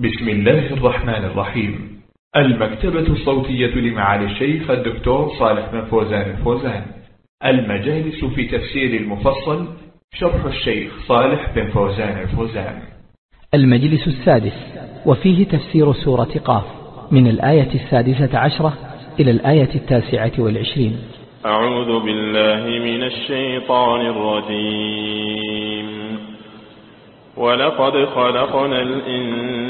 بسم الله الرحمن الرحيم. المكتبة الصوتية لمعالي الشيخ الدكتور صالح بن فوزان الفوزان. المجالس في تفسير المفصل شرح الشيخ صالح بن فوزان الفوزان. المجلس السادس وفيه تفسير سورة قاف من الآية السادسة عشرة إلى الآية التاسعة والعشرين. أعوذ بالله من الشيطان الرجيم. ولقد خلقنا الإنسان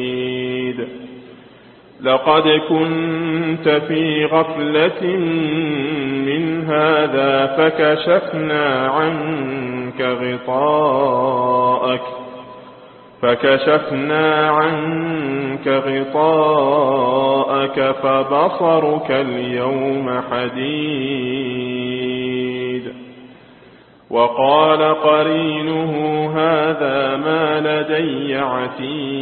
لقد كنت في غفلة من هذا فكشفنا عنك غطاءك فكشفنا عنك غطاءك فبصرك اليوم حديد. وقال قرينه هذا ما لدي عتيد.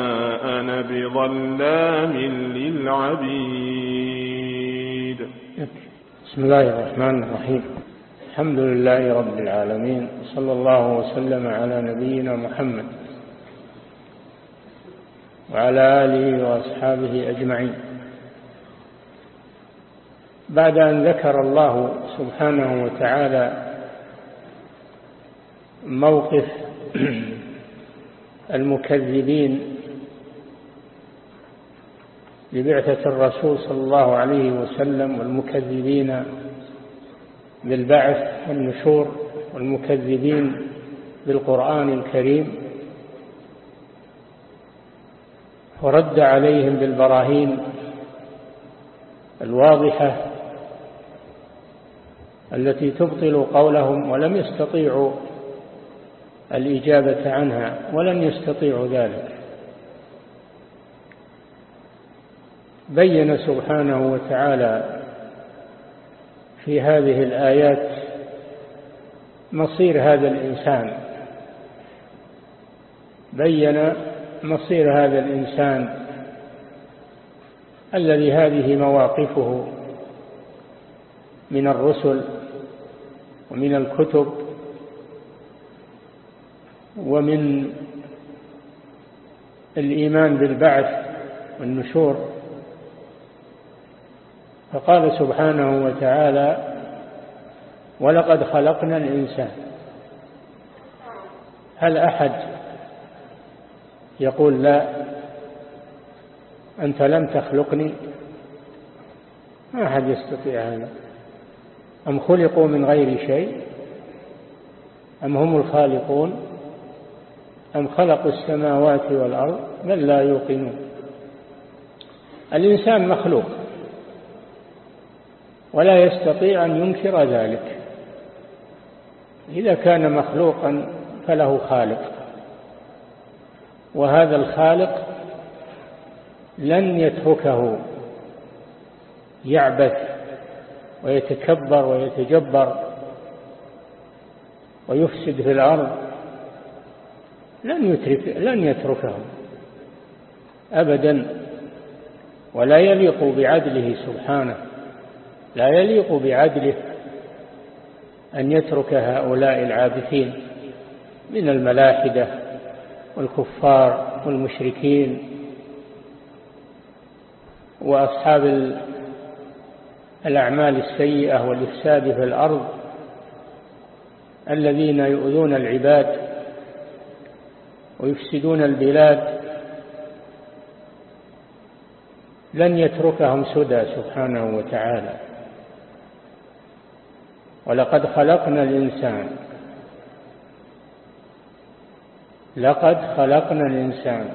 أنا بظلام للعبيد. بسم الله الرحمن الرحيم. الحمد لله رب العالمين صلى الله وسلم على نبينا محمد وعلى آله وأصحابه أجمعين. بعد أن ذكر الله سبحانه وتعالى موقف المكذبين لبعثة الرسول صلى الله عليه وسلم والمكذبين بالبعث والنشور والمكذبين بالقرآن الكريم ورد عليهم بالبراهين الواضحة التي تبطل قولهم ولم يستطيعوا الإجابة عنها ولن يستطيعوا ذلك. بين سبحانه وتعالى في هذه الآيات مصير هذا الإنسان. بين مصير هذا الإنسان الذي هذه مواقفه من الرسل ومن الكتب ومن الإيمان بالبعث والنشور. فقال سبحانه وتعالى ولقد خلقنا الإنسان. هل أحد يقول لا أنت لم تخلقني ما أحد يستطيع هذا. أم خلقوا من غير شيء؟ أم هم الخالقون؟ أم خلقوا السماوات والأرض؟ بل لا يوقنون. الإنسان مخلوق. ولا يستطيع أن ينكر ذلك. إذا كان مخلوقا فله خالق. وهذا الخالق لن يتركه يعبث ويتكبر ويتجبر ويفسد في الأرض. لن يترك لن يتركه أبدا. ولا يليق بعدله سبحانه. لا يليق بعدله أن يترك هؤلاء العابثين من الملاحدة والكفار والمشركين وأصحاب الأعمال السيئة والإفساد في الأرض الذين يؤذون العباد ويفسدون البلاد لن يتركهم سدى سبحانه وتعالى. ولقد خلقنا الإنسان. لقد خلقنا الإنسان.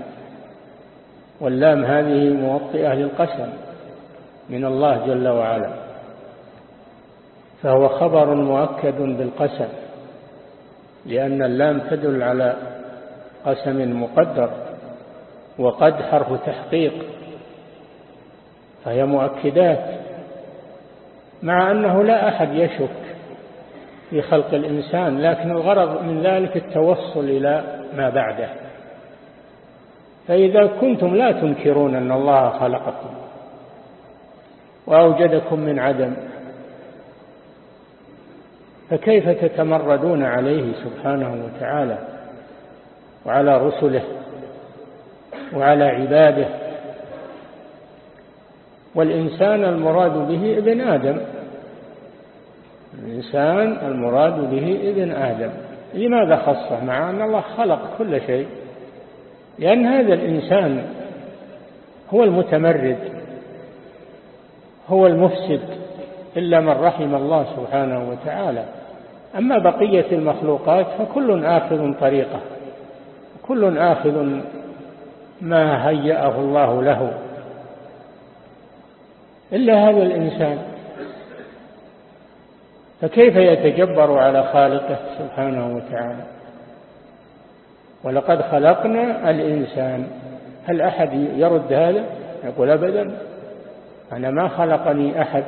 واللام هذه موطئة للقسم من الله جل وعلا. فهو خبر مؤكد بالقسم لأن اللام تدل على قسم مقدر وقد حرف تحقيق. فهي مؤكدات مع أنه لا أحد يشك في خلق الإنسان لكن الغرض من ذلك التوصل إلى ما بعده. فإذا كنتم لا تنكرون أن الله خلقكم وأوجدكم من عدم فكيف تتمردون عليه سبحانه وتعالى وعلى رسله وعلى عباده؟ والإنسان المراد به ابن آدم. الإنسان المراد به ابن آدم. لماذا خصه؟ مع أن الله خلق كل شيء. لأن هذا الإنسان هو المتمرد هو المفسد إلا من رحم الله سبحانه وتعالى. أما بقية المخلوقات فكل آخذ طريقة كل آخذ ما هيأه الله له. إلا هذا الإنسان. فكيف يتجبر على خالقه سبحانه وتعالى؟ ولقد خلقنا الإنسان. هل أحد يرد هذا؟ يقول أبدا. أنا ما خلقني أحد.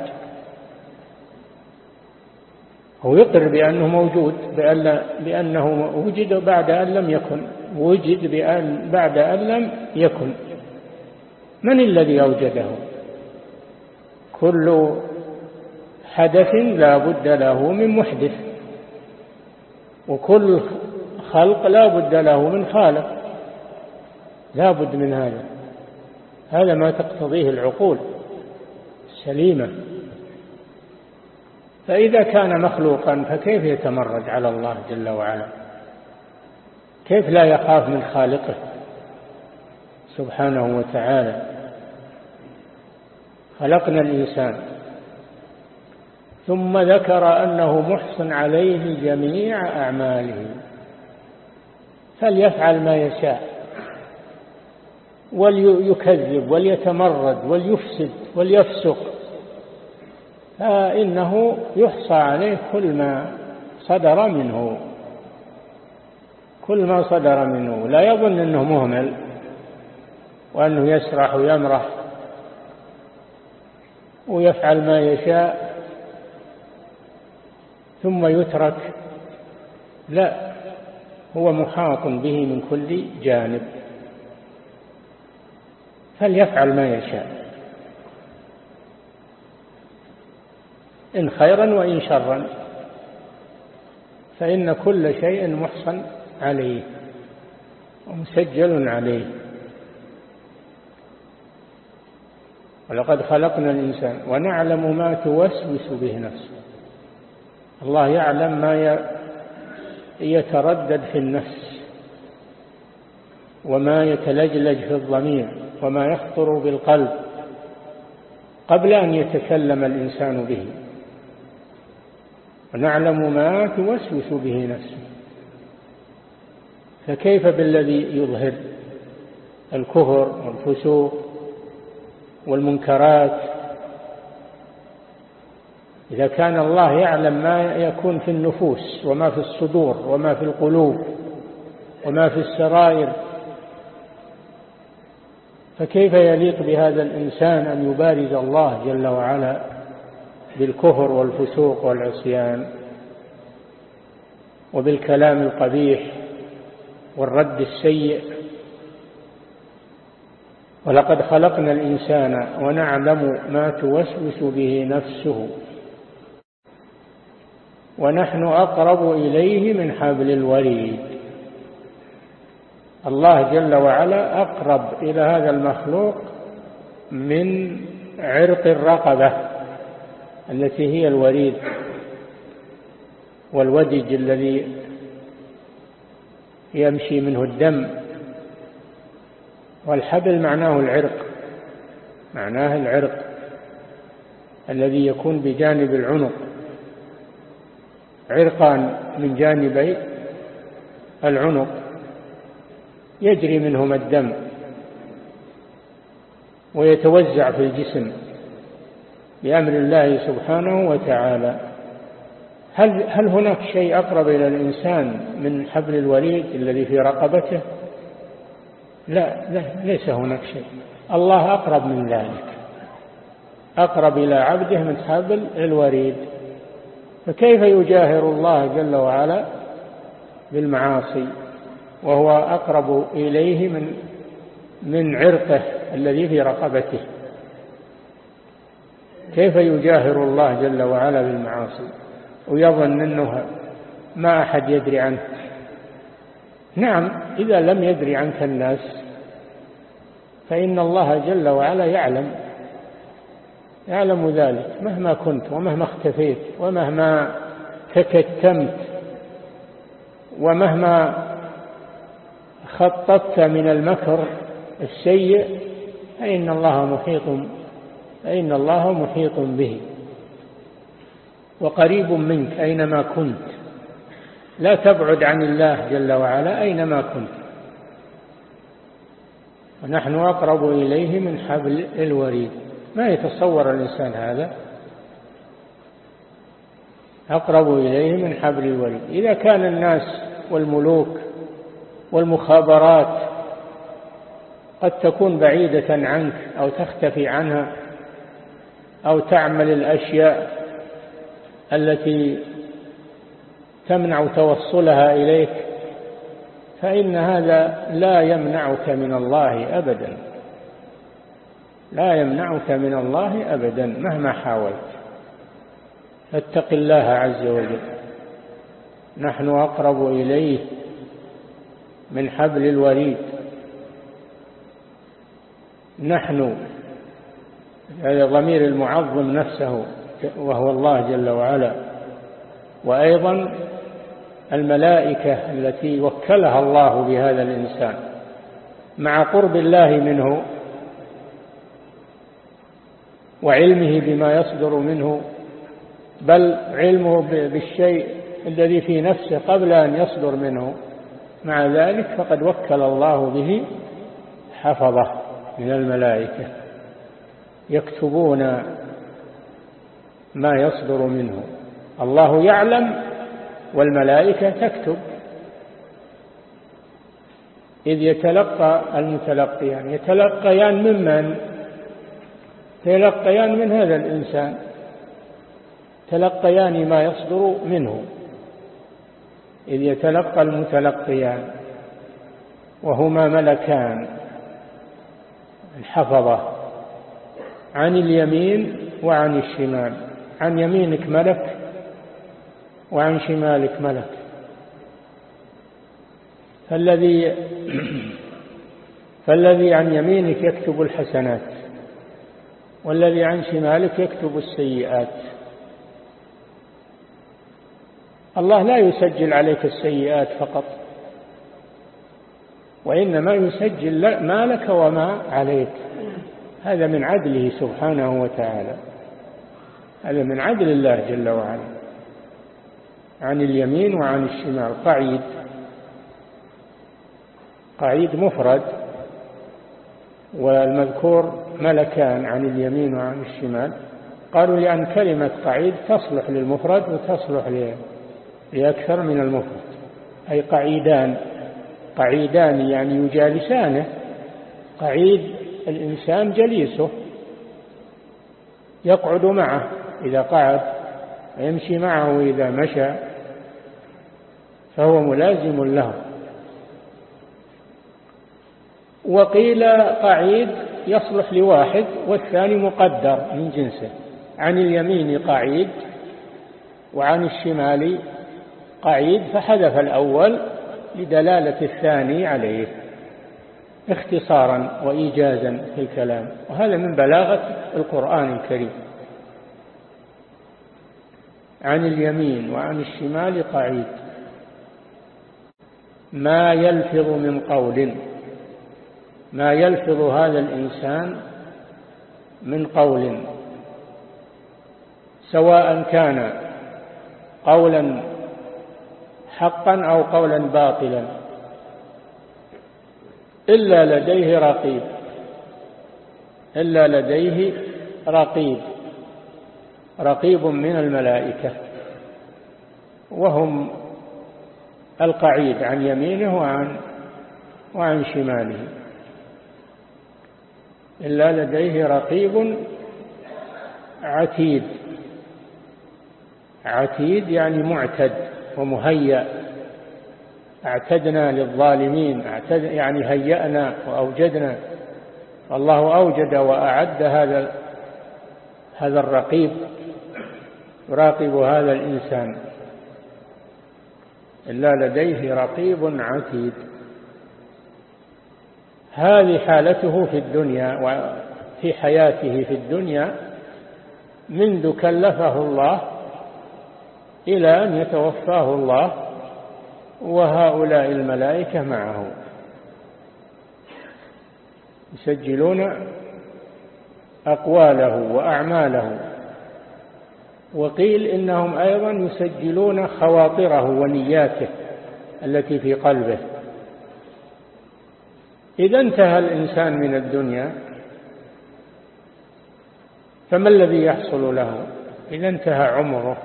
هو يقر بأنه موجود بأن بأنه وجد بعد أن لم يكن. وجد بأن بعد أن لم يكن. من الذي أوجده؟ كل حدث لا بد له من محدث. وكل خلق لا بد له من خالق. لا بد من هذا. هذا ما تقتضيه العقول السليمة. فإذا كان مخلوقا فكيف يتمرد على الله جل وعلا؟ كيف لا يخاف من خالقه سبحانه وتعالى؟ خلقنا الإنسان. ثم ذكر أنه محسن عليه جميع أعماله فليفعل ما يشاء وليكذب وليتمرد وليفسد وليفسق فإنه يحصى عليه كل ما صدر منه كل ما صدر منه. لا يظن أنه مهمل وأنه يسرح ويمرح ويفعل ما يشاء ثم يترك. لا هو محاط به من كل جانب. فليفعل ما يشاء. إن خيرا وإن شرا. فإن كل شيء محصن عليه ومسجل عليه. ولقد خلقنا الإنسان ونعلم ما توسوس به نفسه. الله يعلم ما يتردد في النفس وما يتلجلج في الضمير وما يخطر بالقلب قبل أن يتكلم الإنسان به. ونعلم ما توسوس به نفسه. فكيف بالذي يظهر؟ الكفر والفسوق والمنكرات إذا كان الله يعلم ما يكون في النفوس وما في الصدور وما في القلوب وما في السرائر فكيف يليق بهذا الإنسان أن يبارز الله جل وعلا بالكفر والفسوق والعصيان وبالكلام القبيح والرد السيء؟ ولقد خلقنا الإنسان ونعلم ما توسوس به نفسه ونحن أقرب إليه من حبل الوريد. الله جل وعلا أقرب إلى هذا المخلوق من عرق الرقبة التي هي الوريد والودج الذي يمشي منه الدم. والحبل معناه العرق معناه العرق الذي يكون بجانب العنق. عرقان من جانبي العنق يجري منهما الدم ويتوزع في الجسم بأمر الله سبحانه وتعالى. هل, هل هناك شيء أقرب إلى الإنسان من حبل الوريد الذي في رقبته؟ لا, لا ليس هناك شيء. الله أقرب من ذلك أقرب إلى عبده من حبل الوريد فكيف يجاهر الله جل وعلا بالمعاصي وهو أقرب إليه من من عرقه الذي في رقبته؟ كيف يجاهر الله جل وعلا بالمعاصي؟ ويظن أنه ما أحد يدري عنه. نعم إذا لم يدري عنك الناس فإن الله جل وعلا يعلم. يعلم ذلك مهما كنت ومهما اختفيت ومهما تكتمت ومهما خططت من المكر السيء فإن الله محيط فإن الله محيط به. وقريب منك أينما كنت. لا تبعد عن الله جل وعلا أينما كنت. ونحن أقرب إليه من حبل الوريد. ما يتصور الإنسان هذا؟ أقرب إليه من حبل الوريد. إذا كان الناس والملوك والمخابرات قد تكون بعيدة عنك أو تختفي عنها أو تعمل الأشياء التي تمنع توصلها إليك فإن هذا لا يمنعك من الله أبدا. لا يمنعك من الله أبدا مهما حاولت. فاتق الله عز وجل. نحن أقرب إليه من حبل الوريد. نحن هذا ضمير المعظم نفسه وهو الله جل وعلا. وأيضا الملائكة التي وكلها الله بهذا الإنسان. مع قرب الله منه وعلمه بما يصدر منه بل علمه بالشيء الذي في نفسه قبل أن يصدر منه. مع ذلك فقد وكل الله به حفظه من الملائكة يكتبون ما يصدر منه. الله يعلم والملائكة تكتب. إذ يتلقى المتلقيان يتلقيان ممن؟ يتلقيان من هذا الإنسان. تلقيان ما يصدر منه. إذ يتلقى المتلقيان وهما ملكان. الحفظة عن اليمين وعن الشمال. عن يمينك ملك وعن شمالك ملك. فالذي فالذي عن يمينك يكتب الحسنات. والذي عن شمالك يكتب السيئات. الله لا يسجل عليك السيئات فقط وإنما يسجل ما لك وما عليك. هذا من عدله سبحانه وتعالى. هذا من عدل الله جل وعلا. عن اليمين وعن الشمال. قعيد. قعيد مفرد والمذكور ملكان عن اليمين وعن الشمال قالوا لأن كلمة قعيد تصلح للمفرد وتصلح لأكثر من المفرد أي قعيدان. قعيدان يعني يجالسانه. قعيد الإنسان جليسه يقعد معه إذا قعد ويمشي معه إذا مشى فهو ملازم له. وقيل قعيد يصلح لواحد والثاني مقدر من جنسه. عن اليمين قعيد وعن الشمال قعيد فحذف الأول لدلالة الثاني عليه اختصارا وإيجازا في الكلام. وهذا من بلاغة القرآن الكريم. عن اليمين وعن الشمال قعيد. ما يلفظ من قول ما يلفظ هذا الإنسان من قول سواء كان قولا حقا أو قولا باطلا إلا لديه رقيب إلا لديه رقيب رقيب من الملائكة وهم القعيد عن يمينه وعن وعن شماله. إلا لديه رقيب عتيد. عتيد يعني معتد ومهيأ. أعتدنا للظالمين اعتد يعني هيأنا وأوجدنا. الله أوجد وأعد هذا هذا الرقيب يراقب هذا الإنسان. إلا لديه رقيب عتيد. هذه حالته في الدنيا وفي حياته في الدنيا منذ كلفه الله إلى أن يتوفاه الله وهؤلاء الملائكة معه. يسجلون أقواله وأعماله. وقيل إنهم أيضا يسجلون خواطره ونياته التي في قلبه. إذا انتهى الإنسان من الدنيا فما الذي يحصل له؟ إذا انتهى عمره.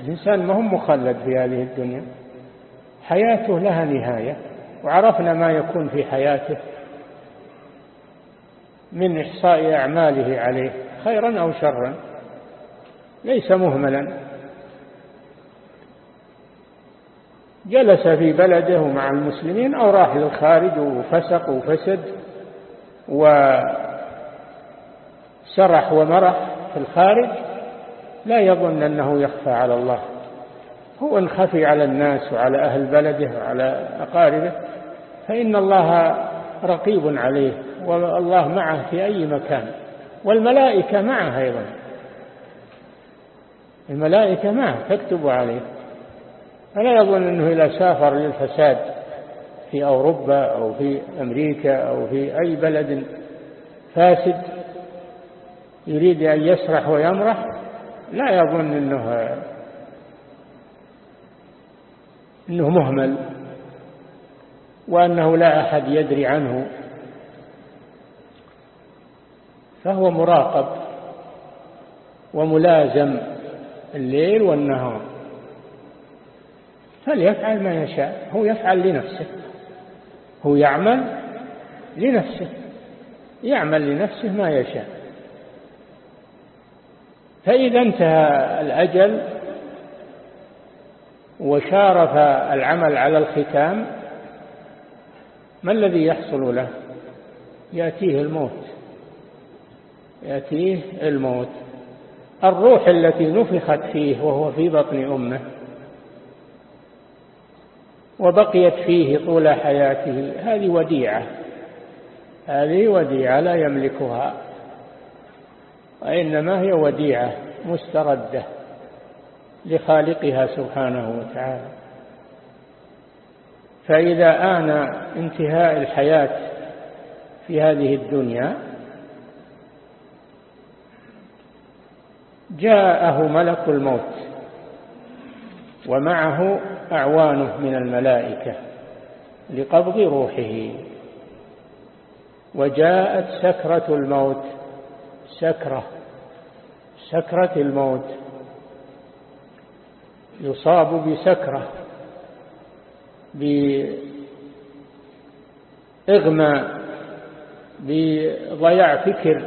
الإنسان ما هو مخلد في هذه الدنيا. حياته لها نهاية وعرفنا ما يكون في حياته من إحصاء أعماله عليه خيرا أو شرا. ليس مهملا. جلس في بلده مع المسلمين أو راح للخارج وفسق وفسد وسرح ومرح في الخارج لا يظن أنه يخفى على الله. هو إن خفي على الناس وعلى أهل بلده وعلى أقاربه فإن الله رقيب عليه والله معه في أي مكان والملائكة معه أيضا. الملائكة معه تكتب عليه. فلا يظن أنه إذا سافر للفساد في أوروبا أو في أمريكا أو في أي بلد فاسد يريد أن يسرح ويمرح لا يظن أنه أنه مهمل وأنه لا أحد يدري عنه. فهو مراقب وملازم الليل والنهار. فليفعل ما يشاء. هو يفعل لنفسه. هو يعمل لنفسه. يعمل لنفسه ما يشاء. فإذا انتهى الأجل وشارف العمل على الختام ما الذي يحصل له؟ يأتيه الموت. يأتيه الموت. الروح التي نفخت فيه وهو في بطن أمه. وبقيت فيه طول حياته. هذه وديعة. هذه وديعة لا يملكها. وإنما هي وديعة مستردة لخالقها سبحانه وتعالى. فإذا آن انتهاء الحياة في هذه الدنيا جاءه ملك الموت ومعه أعوانه من الملائكة لقبض روحه. وجاءت سكرة الموت سكرة سكرة الموت. يصاب بسكرة بإغمى بضياع فكر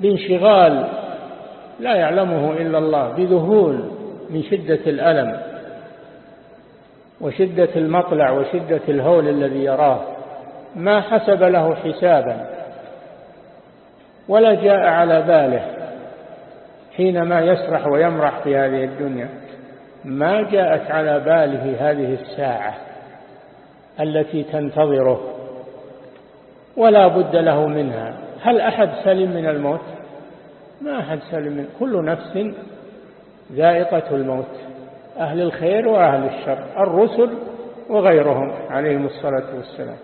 بانشغال لا يعلمه إلا الله بذهول من شدة الألم. وشدة المطلع وشدة الهول الذي يراه ما حسب له حسابا ولا جاء على باله حينما يسرح ويمرح في هذه الدنيا. ما جاءت على باله هذه الساعة التي تنتظره ولا بد له منها. هل أحد سلم من الموت؟ ما أحد سلم من كل نفس ذائقة الموت. أهل الخير وأهل الشر الرسل وغيرهم عليهم الصلاة والسلام.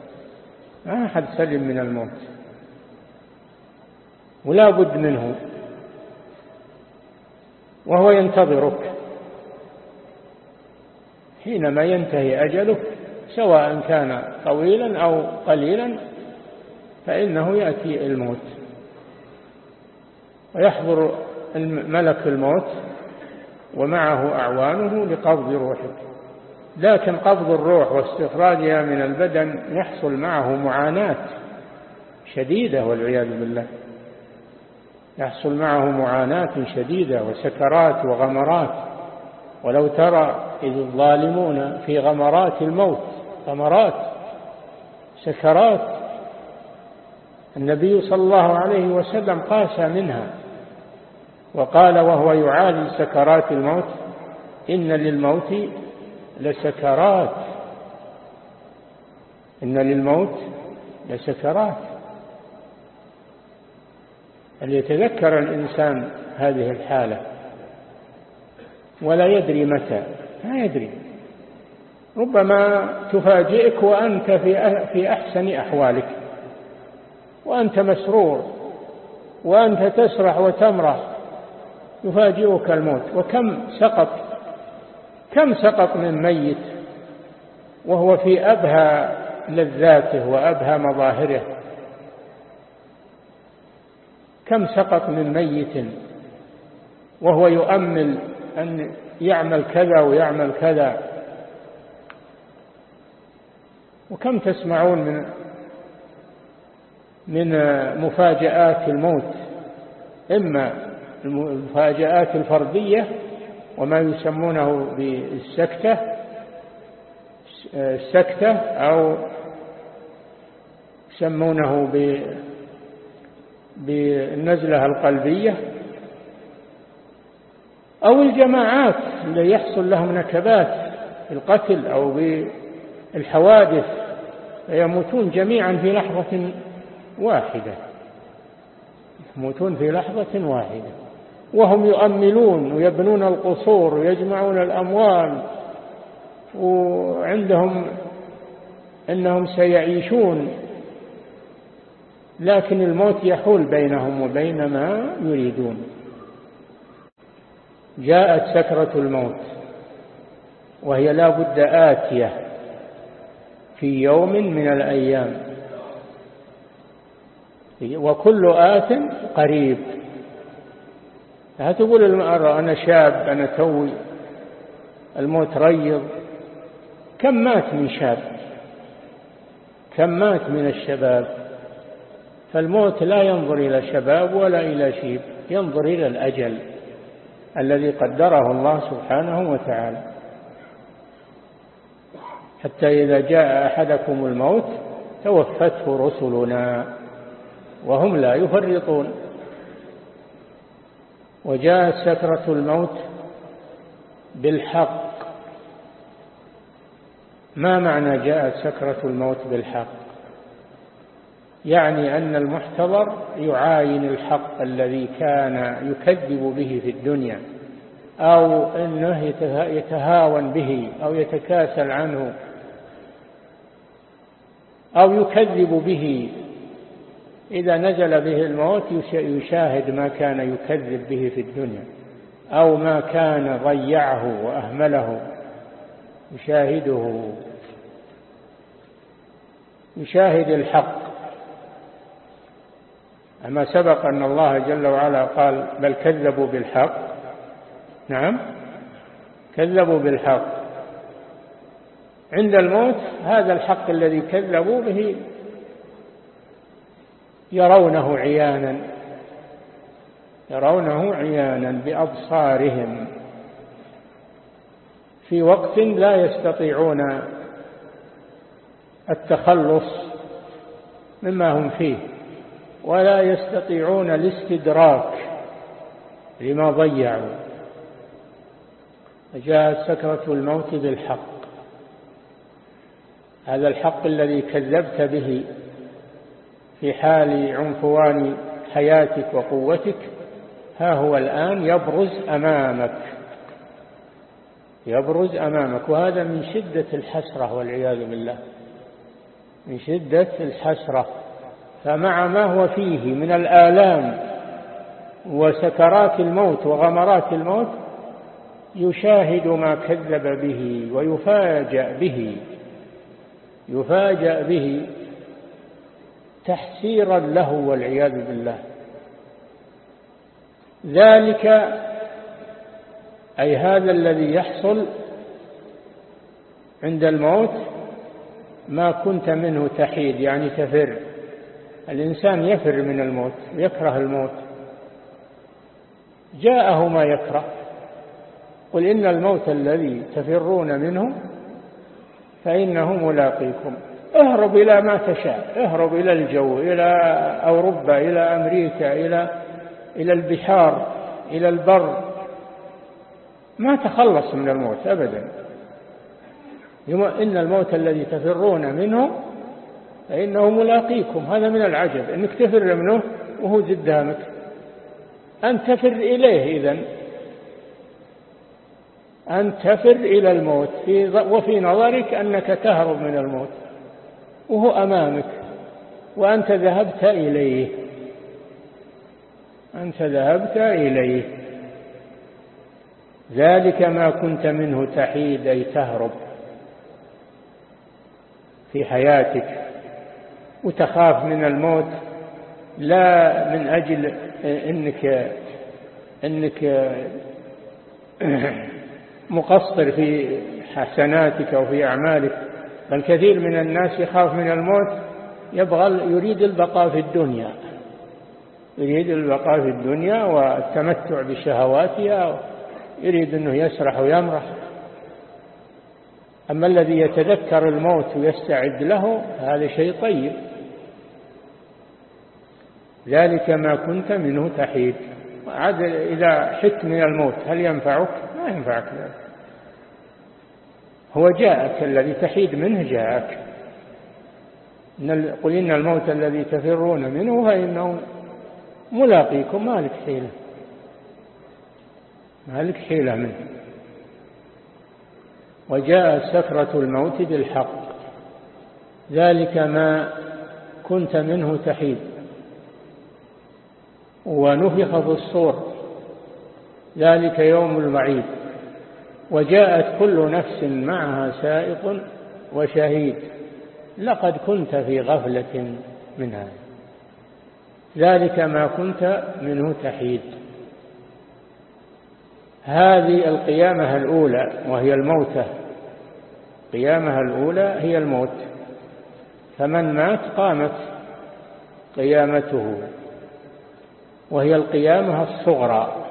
ما أحد سلم من الموت. ولا بد منه. وهو ينتظرك. حينما ينتهي أجلك سواء كان طويلا أو قليلا فإنه يأتي الموت. ويحضر ملك الموت. ومعه أعوانه لقبض روحك. لكن قبض الروح واستخراجها من البدن يحصل معه معاناة شديدة والعياذ بالله. يحصل معه معاناة شديدة وسكرات وغمرات. ولو ترى إذ الظالمون في غمرات الموت غمرات سكرات النبي صلى الله عليه وسلم قاس منها. وقال وهو يعالج سكرات الموت إن للموت لسكرات. إن للموت لسكرات. أن يتذكر الإنسان هذه الحالة؟ ولا يدري متى. ما يدري. ربما تفاجئك وأنت في في أحسن أحوالك وأنت مسرور وأنت تسرح وتمرح. يفاجئك الموت. وكم سقط كم سقط من ميت وهو في أبهى لذاته وأبهى مظاهره. كم سقط من ميت وهو يؤمل أن يعمل كذا ويعمل كذا. وكم تسمعون من من مفاجآت الموت. إما المفاجآت الفردية وما يسمونه بالسكتة السكتة أو يسمونه بالنزلة القلبية. أو الجماعات اللي يحصل لهم نكبات القتل أو بالحوادث فيموتون جميعا في لحظة واحدة يموتون في لحظة واحدة. وهم يؤملون ويبنون القصور ويجمعون الأموال وعندهم أنهم سيعيشون. لكن الموت يحول بينهم وبين ما يريدون. جاءت سكرة الموت وهي لا بد آتية في يوم من الأيام. وكل آت قريب. لا تقول المرأة أنا شاب أنا توي الموت ريض. كم مات من شاب؟ كم مات من الشباب؟ فالموت لا ينظر إلى شباب ولا إلى شيب ينظر إلى الأجل الذي قدره الله سبحانه وتعالى. حتى إذا جاء أحدكم الموت توفته رسلنا وهم لا يفرطون. وجاءت سكرة الموت بالحق. ما معنى جاءت سكرة الموت بالحق؟ يعني أن المحتضر يعاين الحق الذي كان يكذب به في الدنيا أو أنه يتهاون به أو يتكاسل عنه أو يكذب به. إذا نزل به الموت يشاهد ما كان يكذب به في الدنيا أو ما كان ضيعه وأهمله يشاهده. يشاهد الحق. أما سبق أن الله جل وعلا قال بل كذبوا بالحق. نعم. كذبوا بالحق. عند الموت هذا الحق الذي كذبوا به يرونه عيانا يرونه عيانا بأبصارهم. في وقت لا يستطيعون التخلص مما هم فيه ولا يستطيعون الاستدراك لما ضيعوا. فجاءت سكرة الموت بالحق. هذا الحق الذي كذبت به في حال عنفوان حياتك وقوتك ها هو الآن يبرز أمامك. يبرز أمامك. وهذا من شدة الحسرة والعياذ بالله. من شدة الحسرة. فمع ما هو فيه من الآلام وسكرات الموت وغمرات الموت يشاهد ما كذب به ويفاجأ به. يفاجأ به. تحسيرا له والعياذ بالله. ذلك أي هذا الذي يحصل عند الموت ما كنت منه تحيد يعني تفر. الإنسان يفر من الموت يكره الموت. جاءه ما يكره. قل إن الموت الذي تفرون منه فإنه ملاقيكم. اهرب إلى ما تشاء اهرب إلى الجو إلى أوروبا إلى أمريكا إلى إلى البحار إلى البر. ما تخلص من الموت أبدا. إن الموت الذي تفرون منه فإنه ملاقيكم. هذا من العجب أنك تفر منه وهو قدامك. أن تفر إليه إذن. أن تفر إلى الموت. وفي نظرك أنك تهرب من الموت. وهو أمامك وأنت ذهبت إليه. أنت ذهبت إليه. ذلك ما كنت منه تحيد أي تهرب في حياتك وتخاف من الموت. لا من أجل أنك أنك مقصر في حسناتك وفي أعمالك. بل كثير من الناس يخاف من الموت يبغى يريد البقاء في الدنيا. يريد البقاء في الدنيا والتمتع بشهواتها يريد أنه يسرح ويمرح. أما الذي يتذكر الموت ويستعد له هذا شيء طيب. ذلك ما كنت منه تحيد. عاد إذا حت من الموت هل ينفعك؟ ما ينفعك ذلك. هو جاءك الذي تحيد منه جاءك. قل إن الموت الذي تفرون منه فإنه ملاقيكم ما لك حيلة. ما لك حيلة منه. وجاء سكرة الموت بالحق. ذلك ما كنت منه تحيد. ونفخ في الصور. ذلك يوم المعيد وجاءت كل نفس معها سائق وشهيد لقد كنت في غفلة من هذا ذلك ما كنت منه تحيد. هذه القيامة الأولى وهي الموتة. قيامها الأولى هي الموت. فمن مات قامت قيامته. وهي القيامة الصغرى.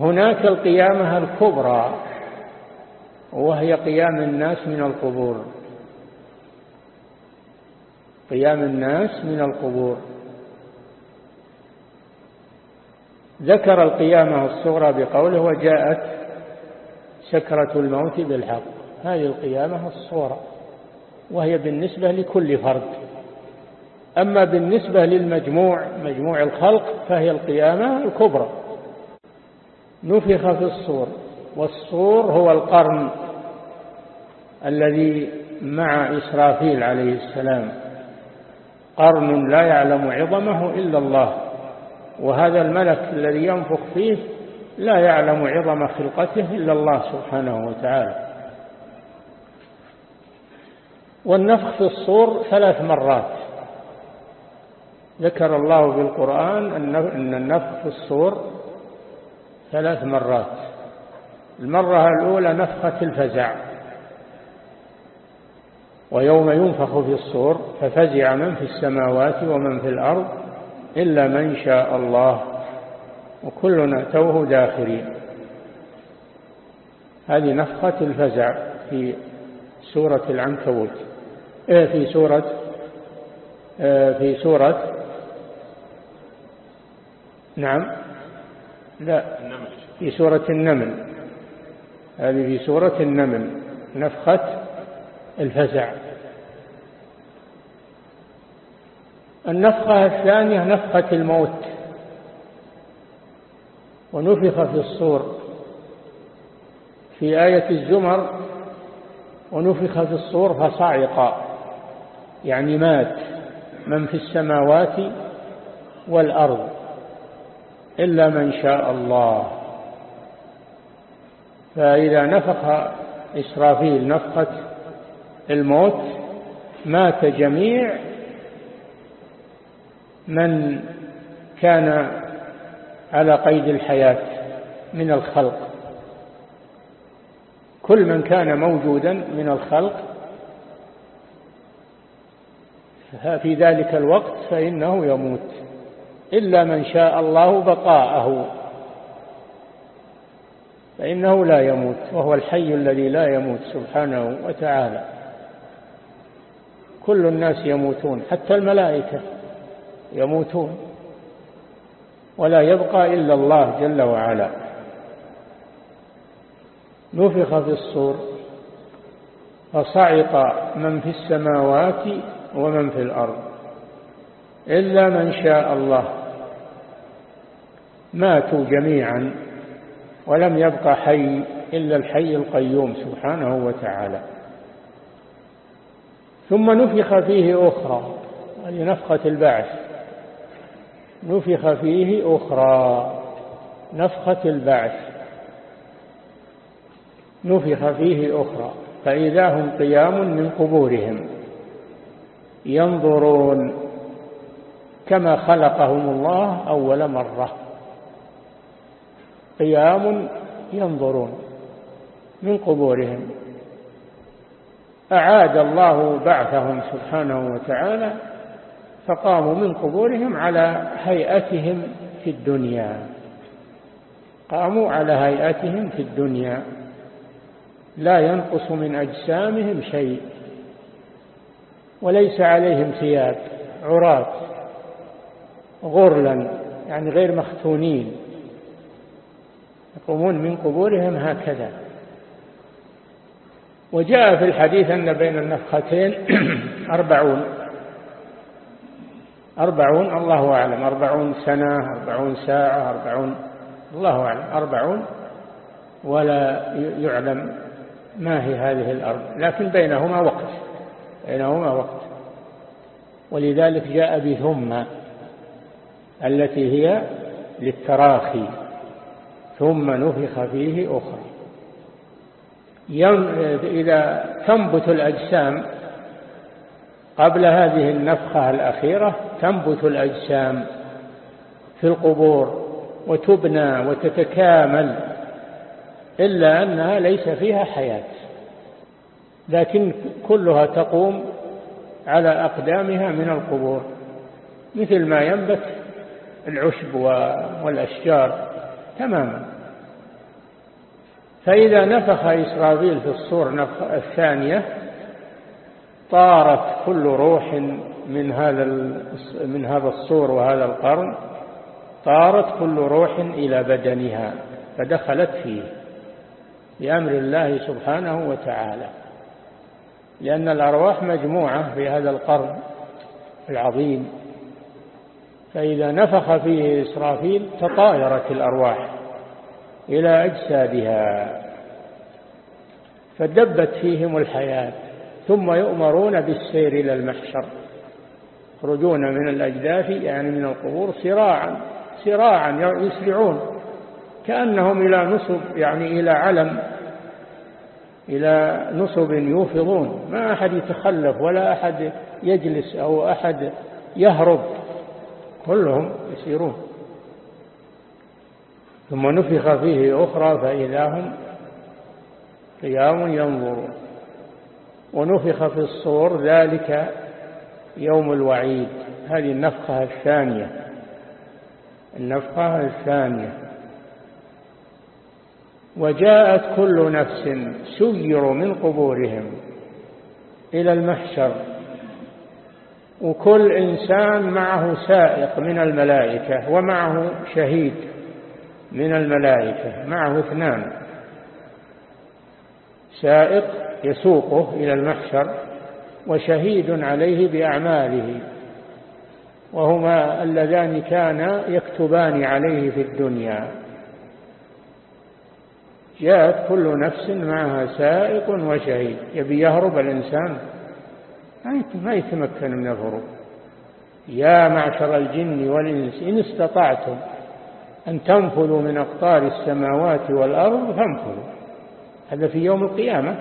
هناك القيامة الكبرى وهي قيام الناس من القبور. قيام الناس من القبور. ذكر القيامة الصغرى بقوله وجاءت سكرة الموت بالحق. هذه القيامة الصغرى وهي بالنسبة لكل فرد. أما بالنسبة للمجموع مجموع الخلق فهي القيامة الكبرى. نفخ في الصور والصور هو القرن الذي مع إسرافيل عليه السلام. قرن لا يعلم عظمه إلا الله وهذا الملك الذي ينفخ فيه لا يعلم عظم خلقته إلا الله سبحانه وتعالى. والنفخ في الصور ثلاث مرات. ذكر الله في القرآن أن النفخ في الصور ثلاث مرات. المرة الأولى نفخة الفزع. ويوم ينفخ في الصور ففزع من في السماوات ومن في الأرض إلا من شاء الله. وكلنا توه داخرين. هذه نفخة الفزع في سورة العنكبوت. إيه في سورة إيه في سورة نعم. لا. في سورة النمل. هذه في سورة النمل. نفخة الفزع. النفخة الثانية نفخة الموت. ونفخ في الصور. في آية الزمر ونفخ في الصور فصعق يعني مات. من في السماوات والأرض. إلا من شاء الله. فإذا نفخ إسرافيل نفخة الموت مات جميع من كان على قيد الحياة من الخلق. كل من كان موجودا من الخلق. في ذلك الوقت فإنه يموت. إلا من شاء الله بقاءه. فإنه لا يموت وهو الحي الذي لا يموت سبحانه وتعالى. كل الناس يموتون حتى الملائكة يموتون. ولا يبقى إلا الله جل وعلا. نفخ في الصور فصعق من في السماوات ومن في الأرض. إلا من شاء الله. ماتوا جميعا ولم يبقى حي إلا الحي القيوم سبحانه وتعالى. ثم نفخ فيه أخرى هذه نفخة البعث. نفخ فيه أخرى نفخة البعث. نفخ فيه أخرى فإذا هم قيام من قبورهم. ينظرون كما خلقهم الله أول مرة. قيام ينظرون من قبورهم. أعاد الله بعثهم سبحانه وتعالى فقاموا من قبورهم على هيئتهم في الدنيا. قاموا على هيئتهم في الدنيا. لا ينقص من أجسامهم شيء وليس عليهم ثياب عراة غرلا يعني غير مختونين. يقومون من قبورهم هكذا. وجاء في الحديث أن بين النفختين أربعون. أربعون الله أعلم. أربعون سنة أربعون ساعة أربعون الله أعلم. أربعون ولا يعلم ما هي هذه الأرض. لكن بينهما وقت بينهما وقت. ولذلك جاء بثم. التي هي للتراخي ثم نفخ فيه أخرى. إذا تنبت الأجسام قبل هذه النفخة الأخيرة تنبت الأجسام في القبور وتبنى وتتكامل إلا أنها ليس فيها حياة. لكن كلها تقوم على أقدامها من القبور مثل ما ينبت العشب والأشجار تماما. فإذا نفخ إسرافيل في الصور الثانية طارت كل روح من هذا من هذا الصور وهذا القرن طارت كل روح إلى بدنها فدخلت فيه بأمر الله سبحانه وتعالى. لأن الأرواح مجموعة في هذا القرن العظيم. فإذا نفخ فيه إسرافيل تطايرت الأرواح إلى أجسادها فدبت فيهم الحياة ثم يؤمرون بالسير إلى المحشر يخرجون من الأجداث يعني من القبور سراعا سراعا يسرعون كأنهم إلى نصب يعني إلى علم إلى نصب يوفضون ما أحد يتخلف ولا أحد يجلس أو أحد يهرب. كلهم يسيرون. ثم نفخ فيه أخرى فإذا هم قيام ينظرون. ونفخ في الصور ذلك يوم الوعيد. هذه النفخة الثانية. النفخة الثانية. وجاءت كل نفس سير من قبورهم إلى المحشر. وكل إنسان معه سائق من الملائكة ومعه شهيد من الملائكة معه اثنان. سائق يسوقه إلى المحشر وشهيد عليه بأعماله وهما اللذان كانا يكتبان عليه في الدنيا. جاءت كل نفس معها سائق وشهيد يبي يهرب الإنسان. ما يتمكن من الهروب. يا معشر الجن والإنس إن استطعتم أن تنفذوا من أقطار السماوات والأرض فانفذوا. هذا في يوم القيامة.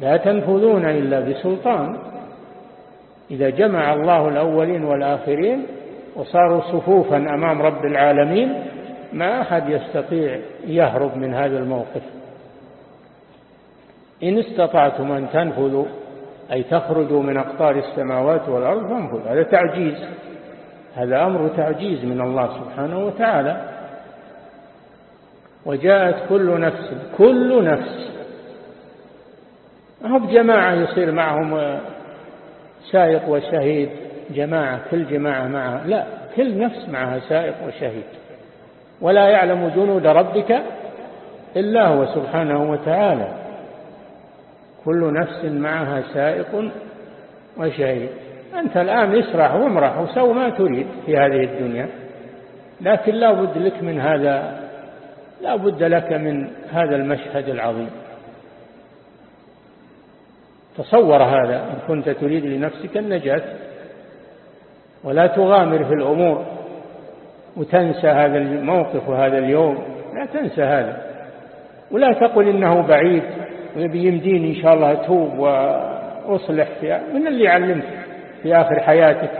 لا تنفذون إلا بسلطان. إذا جمع الله الأولين والآخرين وصاروا صفوفا أمام رب العالمين ما أحد يستطيع يهرب من هذا الموقف. إن استطعتم أن تنفذوا أي تخرجوا من أقطار السماوات والأرض فانفذوا هذا تعجيز. هذا أمر تعجيز من الله سبحانه وتعالى. وجاءت كل نفس كل نفس. ما هو بجماعة يصير معهم سائق وشهيد جماعة كل جماعة معها. لا كل نفس معها سائق وشهيد. ولا يعلم جنود ربك إلا هو سبحانه وتعالى. كل نفس معها سائق وشهيد. أنت الآن اسرح وامرح وسو ما تريد في هذه الدنيا لكن لا بد لك من هذا لا بد لك من هذا المشهد العظيم. تصور هذا إن كنت تريد لنفسك النجاة ولا تغامر في الأمور وتنسى هذا الموقف وهذا اليوم. لا تنسى هذا ولا تقل إنه بعيد. ويبي يمديني إن شاء الله أتوب وأصلح فيها. من اللي يعلمك في آخر حياتك؟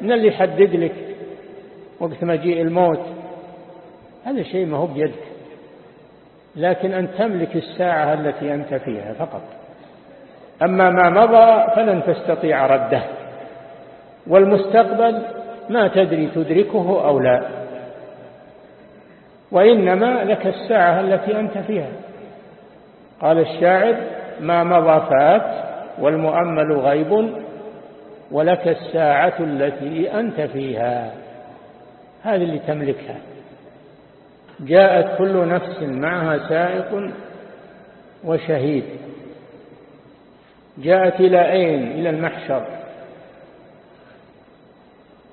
من اللي يحدد لك وقت مجيء الموت؟ هذا شيء ما هو بيدك. لكن أن تملك الساعة التي أنت فيها فقط. أما ما مضى فلن تستطيع رده. والمستقبل ما تدري تدركه أو لا. وإنما لك الساعة التي أنت فيها. قال الشاعر ما مضى فات والمؤمل غيب ولك الساعة التي أنت فيها. هذه اللي تملكها. جاءت كل نفس معها سائق وشهيد. جاءت إلى أين؟ إلى المحشر.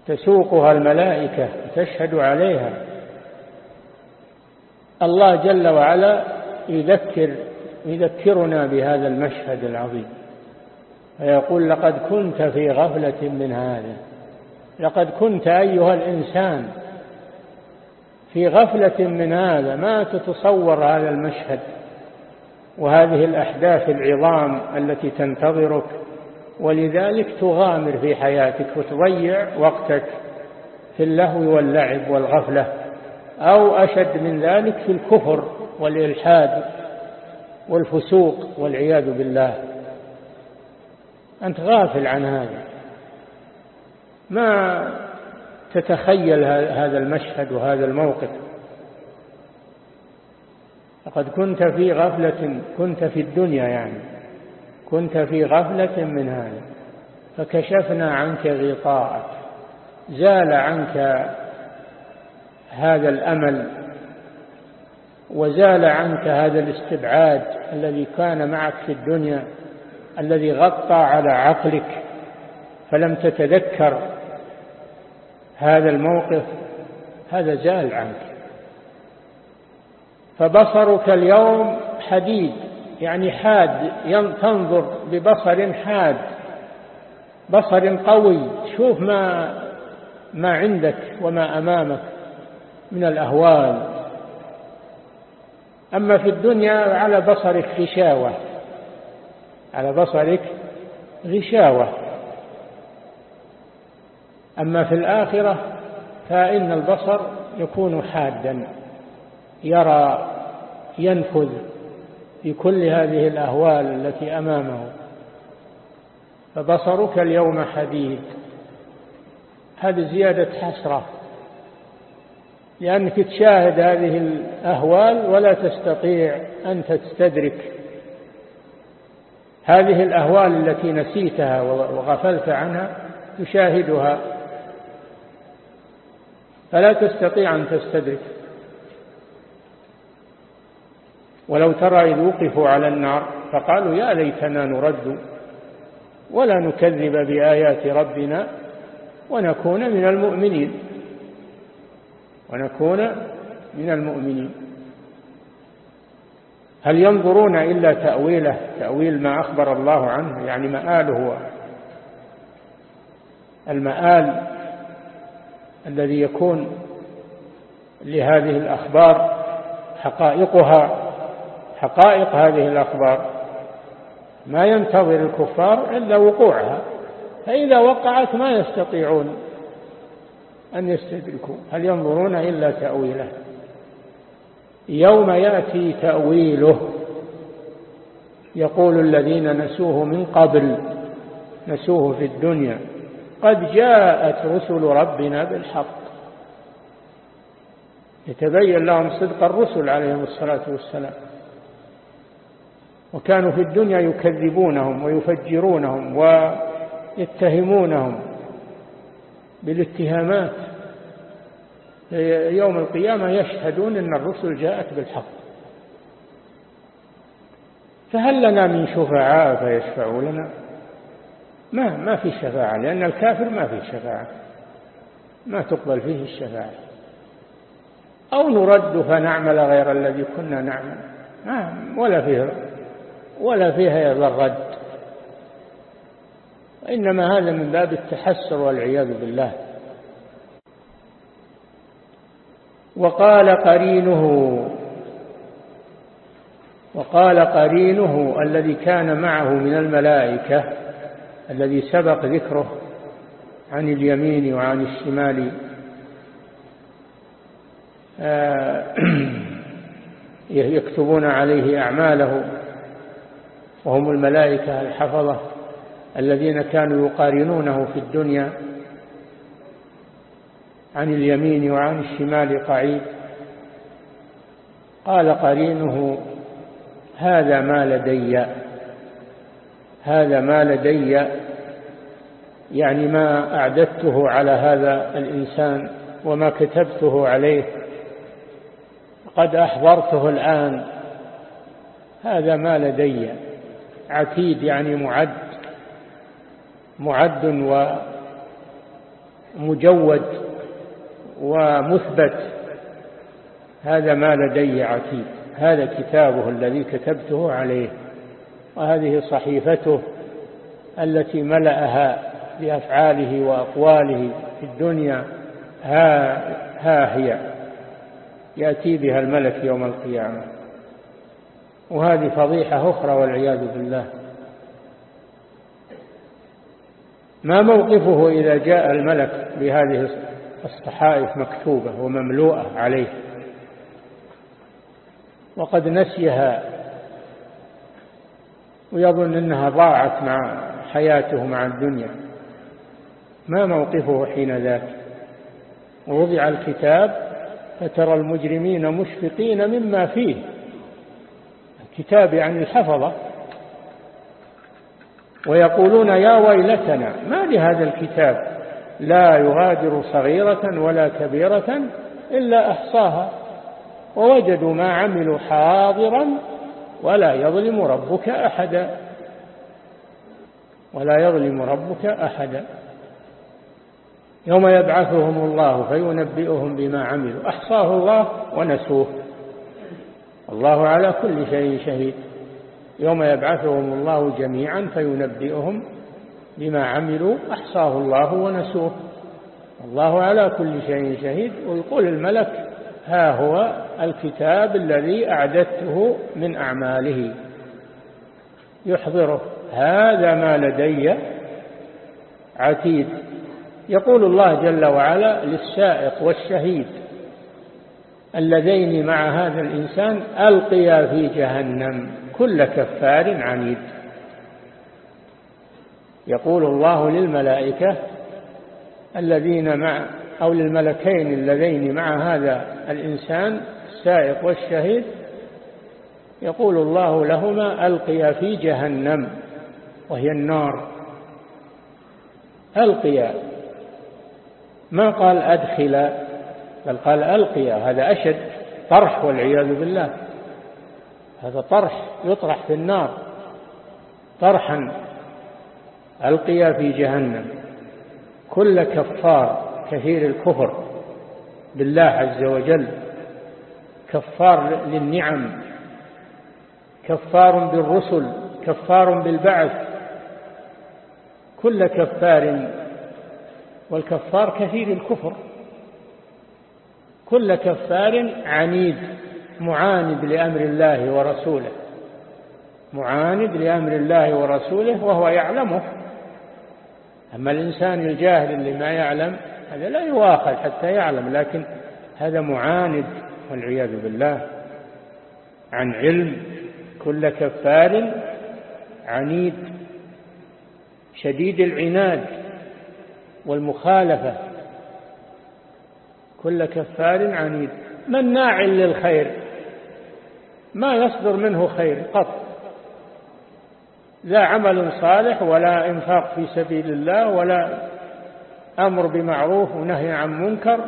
تسوقها الملائكة تشهد عليها. الله جل وعلا يذكر يذكرنا بهذا المشهد العظيم. فيقول لقد كنت في غفلة من هذا. لقد كنت أيها الإنسان في غفلة من هذا. ما تتصور هذا المشهد وهذه الأحداث العظام التي تنتظرك؟ ولذلك تغامر في حياتك وتضيع وقتك في اللهو واللعب والغفلة أو أشد من ذلك في الكفر والإلحاد. والفسوق والعياذ بالله. أنت غافل عن هذا. ما تتخيل هذا المشهد وهذا الموقف؟ لقد كنت في غفلة كنت في الدنيا يعني. كنت في غفلة من هذا. فكشفنا عنك غطاءك. زال عنك هذا الأمل وزال عنك هذا الاستبعاد الذي كان معك في الدنيا الذي غطى على عقلك فلم تتذكر هذا الموقف هذا زال عنك. فبصرك اليوم حديد يعني حاد تنظر ببصر حاد بصر قوي شوف ما ما عندك وما أمامك من الأهوال. أما في الدنيا على بصرك غشاوة. على بصرك غشاوة. أما في الآخرة فإن البصر يكون حادا يرى ينفذ في كل هذه الأهوال التي أمامه. فبصرك اليوم حديد. هذه زيادة حسرة. لأنك تشاهد هذه الأهوال ولا تستطيع أن تستدرك. هذه الأهوال التي نسيتها وغفلت عنها تشاهدها. فلا تستطيع أن تستدرك. ولو ترى إذ وقفوا على النار فقالوا يا ليتنا نرد ولا نكذب بآيات ربنا ونكون من المؤمنين. ونكون من المؤمنين. هل ينظرون إلا تأويله تأويل ما أخبر الله عنه؟ يعني مآله المآل الذي يكون لهذه الأخبار حقائقها حقائق هذه الأخبار. ما ينتظر الكفار إلا وقوعها. فإذا وقعت ما يستطيعون. أن يستدركوا. هل ينظرون إلا تأويله؟ يوم يأتي تأويله يقول الذين نسوه من قبل نسوه في الدنيا قد جاءت رسل ربنا بالحق. يتبين لهم صدق الرسل عليهم الصلاة والسلام. وكانوا في الدنيا يكذبونهم ويفجرونهم ويتهمونهم. بالاتهامات. يوم القيامة يشهدون أن الرسل جاءت بالحق. فهل لنا من شفعاء فيشفعوا لنا؟ ما ما في شفاعة لأن الكافر ما في شفاعة. ما تقبل فيه الشفاعة. أو نرد فنعمل غير الذي كنا نعمل. ما ولا فيه ولا فيها الرد. وإنما هذا من باب التحسر والعياذ بالله. وقال قرينه وقال قرينه الذي كان معه من الملائكة الذي سبق ذكره عن اليمين وعن الشمال. آه، يكتبون عليه أعماله وهم الملائكة الحفظة. الذين كانوا يقارنونه في الدنيا عن اليمين وعن الشمال قعيد. قال قرينه هذا ما لدي هذا ما لدي يعني ما أعددته على هذا الإنسان وما كتبته عليه قد أحضرته الآن هذا ما لدي عتيد يعني معد. معد ومجود ومثبت. هذا ما لدي عتيد. هذا كتابه الذي كتبته عليه وهذه صحيفته التي ملأها بأفعاله وأقواله في الدنيا. ها, ها هي. يأتي بها الملك يوم القيامة. وهذه فضيحة أخرى والعياذ بالله. ما موقفه إذا جاء الملك بهذه الصحائف مكتوبة ومملوءة عليه. وقد نسيها. ويظن أنها ضاعت مع حياته مع الدنيا. ما موقفه حين ذاك؟ ووضع الكتاب فترى المجرمين مشفقين مما فيه. الكتاب يعني الحفظة. ويقولون يا ويلتنا ما لهذا الكتاب؟ لا يغادر صغيرة ولا كبيرة إلا أحصاها. ووجدوا ما عملوا حاضرا ولا يظلم ربك أحدا. ولا يظلم ربك أحدا. يوم يبعثهم الله فينبئهم بما عملوا. أحصاه الله ونسوه. الله على كل شيء شهيد. يوم يبعثهم الله جميعا فينبئهم بما عملوا أحصاه الله ونسوه. الله على كل شيء شهيد. ويقول الملك ها هو الكتاب الذي أعددته من أعماله. يحضره. هذا ما لدي عتيد. يقول الله جل وعلا للسائق والشهيد اللذين مع هذا الإنسان ألقيا في جهنم. كل كفار عنيد. يقول الله للملائكة الذين مع أو للملكين اللذين مع هذا الإنسان السائق والشهيد يقول الله لهما ألقيا في جهنم وهي النار. ألقيا ما قال أدخل بل قال ألقيا هذا أشد طرح والعياذ بالله. هذا طرح يطرح في النار. طرحا. ألقيا في جهنم. كل كفار كثير الكفر بالله عز وجل. كفار للنعم. كفار بالرسل. كفار بالبعث. كل كفار. والكفار كثير الكفر. كل كفار عنيد. معاند لأمر الله ورسوله. معاند لأمر الله ورسوله وهو يعلمه. أما الإنسان الجاهل اللي ما يعلم هذا لا يواخذ حتى يعلم لكن هذا معاند والعياذ بالله عن علم كل كفار عنيد شديد العناد والمخالفة. كل كفار عنيد. مناع للخير. ما يصدر منه خير قط. لا عمل صالح ولا إنفاق في سبيل الله ولا أمر بمعروف ونهي عن منكر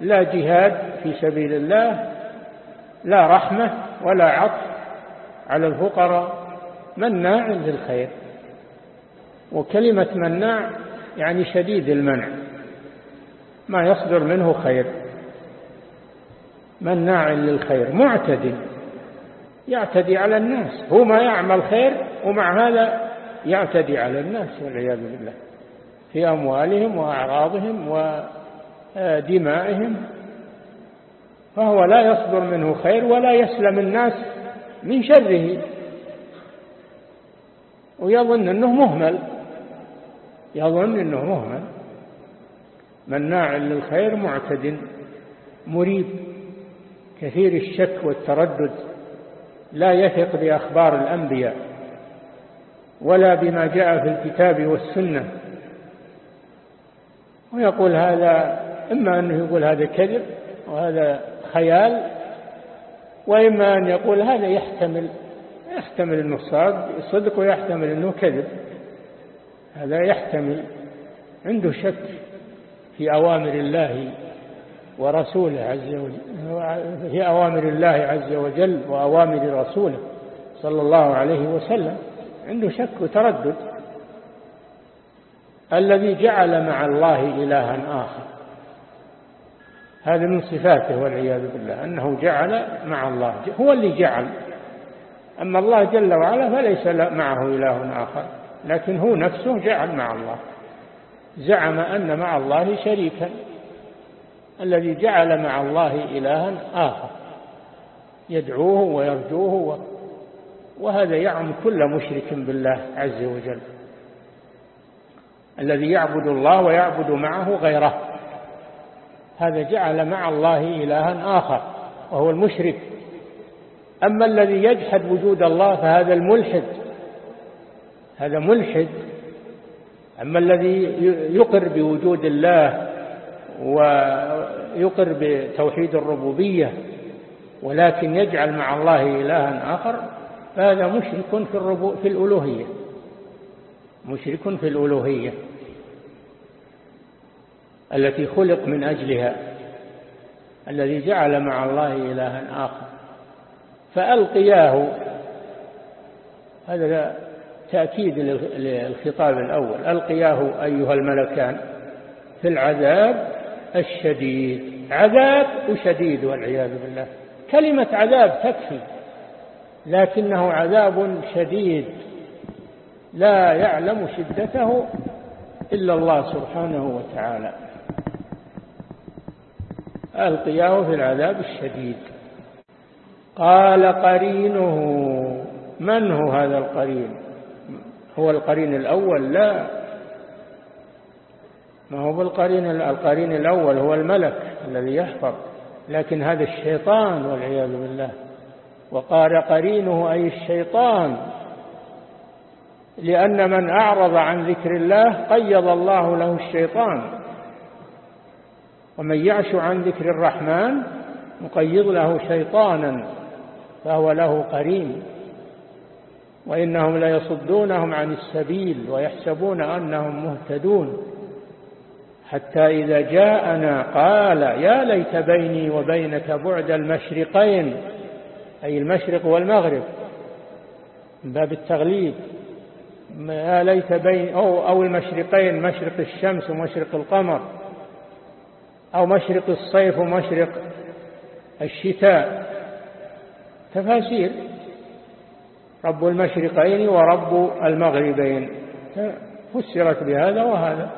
لا جهاد في سبيل الله لا رحمة ولا عطف على الفقراء. مناع للخير. وكلمة مناع يعني شديد المنع. ما يصدر منه خير. مناع للخير. معتد. يعتدي على الناس. هو ما يعمل خير ومع هذا يعتدي على الناس والعياذ بالله. في أموالهم وأعراضهم ودمائهم. فهو لا يصدر منه خير ولا يسلم الناس من شره. ويظن أنه مهمل. يظن أنه مهمل. مناع للخير معتد. مريب. كثير الشك والتردد. لا يثق بأخبار الأنبياء ولا بما جاء في الكتاب والسنة. ويقول هذا إما أنه يقول هذا كذب وهذا خيال وإما أن يقول هذا يحتمل يحتمل أنه صدق ويحتمل أنه كذب. هذا يحتمل عنده شك في أوامر الله ورسوله عز وجل في أوامر الله عز وجل وأوامر رسوله صلى الله عليه وسلم عنده شك وتردد. الذي جعل مع الله إلها آخر. هذا من صفاته والعياذ بالله أنه جعل مع الله هو اللي جعل. أما الله جل وعلا فليس معه إله آخر لكن هو نفسه جعل مع الله. زعم أن مع الله شريكا. الذي جعل مع الله إلها آخر يدعوه ويرجوه وهذا يعم كل مشرك بالله عز وجل. الذي يعبد الله ويعبد معه غيره. هذا جعل مع الله إلها آخر وهو المشرك. أما الذي يجحد وجود الله فهذا الملحد. هذا ملحد. أما الذي يقر بوجود الله ويقر بتوحيد الربوبية ولكن يجعل مع الله إلها آخر فهذا مشرك في, الربو في الألوهية. مشرك في الألوهية التي خلق من أجلها الذي جعل مع الله إلها آخر. فألقياه هذا تأكيد للخطاب الأول. ألقياه أيها الملكان في العذاب الشديد. عذاب وشديد والعياذ بالله. كلمة عذاب تكفي لكنه عذاب شديد. لا يعلم شدته إلا الله سبحانه وتعالى. ألقياه في العذاب الشديد. قال قرينه من هو هذا القرين؟ هو القرين الأول؟ لا. ما هو بالقرين القرين الأول هو الملك الذي يحفظ. لكن هذا الشيطان والعياذ بالله. وقال قرينه أي الشيطان. لأن من أعرض عن ذكر الله قيض الله له الشيطان. ومن يعش عن ذكر الرحمن نقيض له شيطانا فهو له قرين. وإنهم ليصدونهم عن السبيل ويحسبون أنهم مهتدون. حتى إذا جاءنا قال يا ليت بيني وبينك بعد المشرقين. أي المشرق والمغرب. من باب التغليب. يا ليت بين أو, أو المشرقين مشرق الشمس ومشرق القمر. أو مشرق الصيف ومشرق الشتاء. تفاسير. رب المشرقين ورب المغربين. فسرت بهذا وهذا.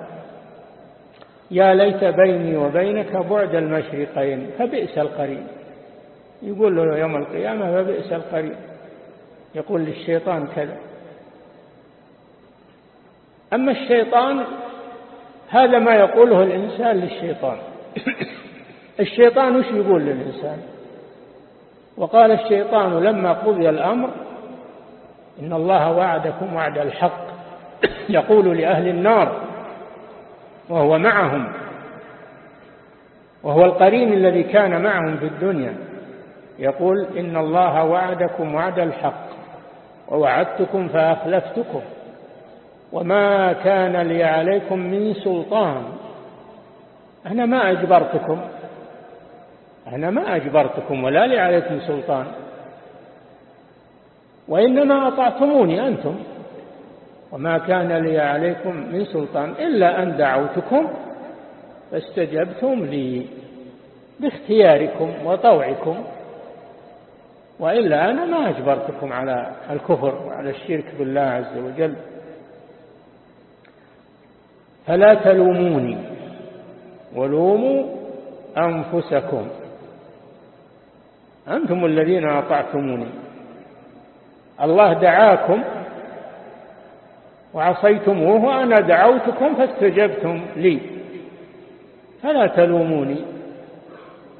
يا ليت بيني وبينك بعد المشرقين فبئس القرين يقول له يوم القيامة فبئس القرين يقول للشيطان كذا. أما الشيطان هذا ما يقوله الإنسان للشيطان. الشيطان وش يقول للإنسان؟ وقال الشيطان لما قضي الأمر إن الله وعدكم وعد الحق. يقول لأهل النار وهو معهم وهو القرين الذي كان معهم في الدنيا. يقول إن الله وعدكم وعد الحق ووعدتكم فأخلفتكم وما كان لي عليكم من سلطان. أنا ما أجبرتكم أنا ما أجبرتكم ولا لي عليكم سلطان وإنما أطعتموني أنتم. وما كان لي عليكم من سلطان إلا أن دعوتكم فاستجبتم لي باختياركم وطوعكم وإلا أنا ما أجبرتكم على الكفر وعلى الشرك بالله عز وجل. فلا تلوموني ولوموا أنفسكم. أنتم الذين أطعتموني. الله دعاكم وعصيتموه وأنا دعوتكم فاستجبتم لي. فلا تلوموني.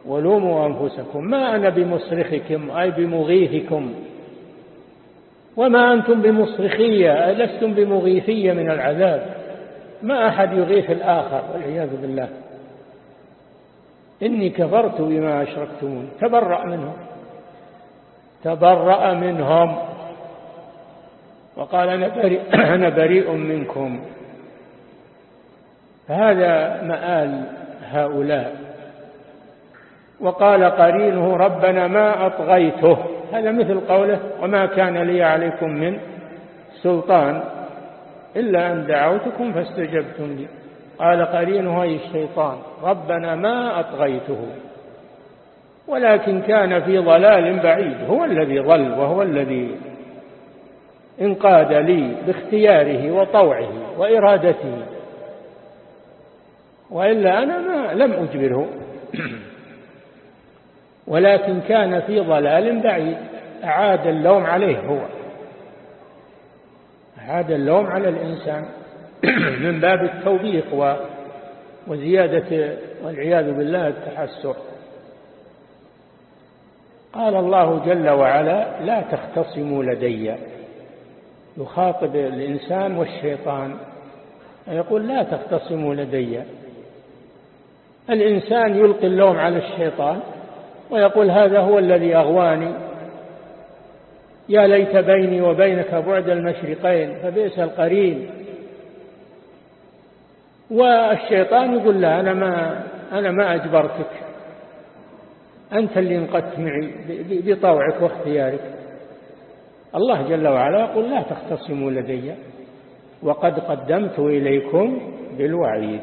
ولوموا أنفسكم. ما أنا بمصرخكم أي بمغيثكم. وما أنتم بمصرخية لستم بمغيثية من العذاب. ما أحد يغيث الآخر والعياذ بالله. إني كفرت بما أشركتمون. تبرأ منهم. تبرأ منهم. وقال أنا بريء, أنا بريء منكم. هذا مآل هؤلاء. وقال قرينه ربنا ما أطغيته. هذا مثل قوله وما كان لي عليكم من سلطان إلا أن دعوتكم فاستجبتم لي. قال قرينه أي الشيطان ربنا ما أطغيته. ولكن كان في ضلال بعيد. هو الذي ضل وهو الذي انقاد لي باختياره وطوعه وإرادته. وإلا أنا ما لم أجبره. ولكن كان في ضلال بعيد. أعاد اللوم عليه هو. أعاد اللوم على الإنسان. من باب التوبيق وزيادة والعياذ بالله التحسر. قال الله جل وعلا لا تختصموا لدي. يخاطب الإنسان والشيطان. يقول لا تختصموا لدي. الإنسان يلقي اللوم على الشيطان ويقول هذا هو الذي أغواني. يا ليت بيني وبينك بعد المشرقين فبئس القرين. والشيطان يقول لا أنا ما, أنا ما أجبرتك. أنت اللي انقدت معي بطوعك واختيارك. الله جل وعلا يقول لا تختصموا لدي وقد قدمت إليكم بالوعيد.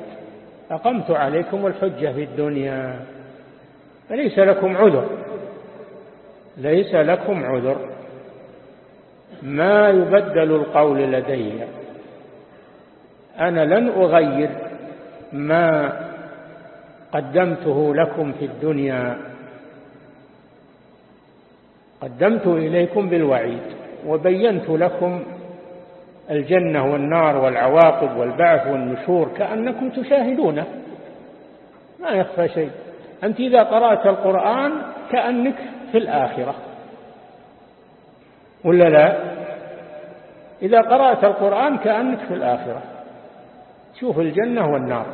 أقمت عليكم الحجة في الدنيا. فليس لكم عذر. ليس لكم عذر. ما يبدل القول لدي. أنا لن أغير ما قدمته لكم في الدنيا. قدمت إليكم بالوعيد وبينت لكم الجنة والنار والعواقب والبعث والنشور كأنكم تشاهدونه. ما يخفى شيء. أنت إذا قرأت القرآن كأنك في الآخرة. ولا لا؟ إذا قرأت القرآن كأنك في الآخرة. تشوف الجنة والنار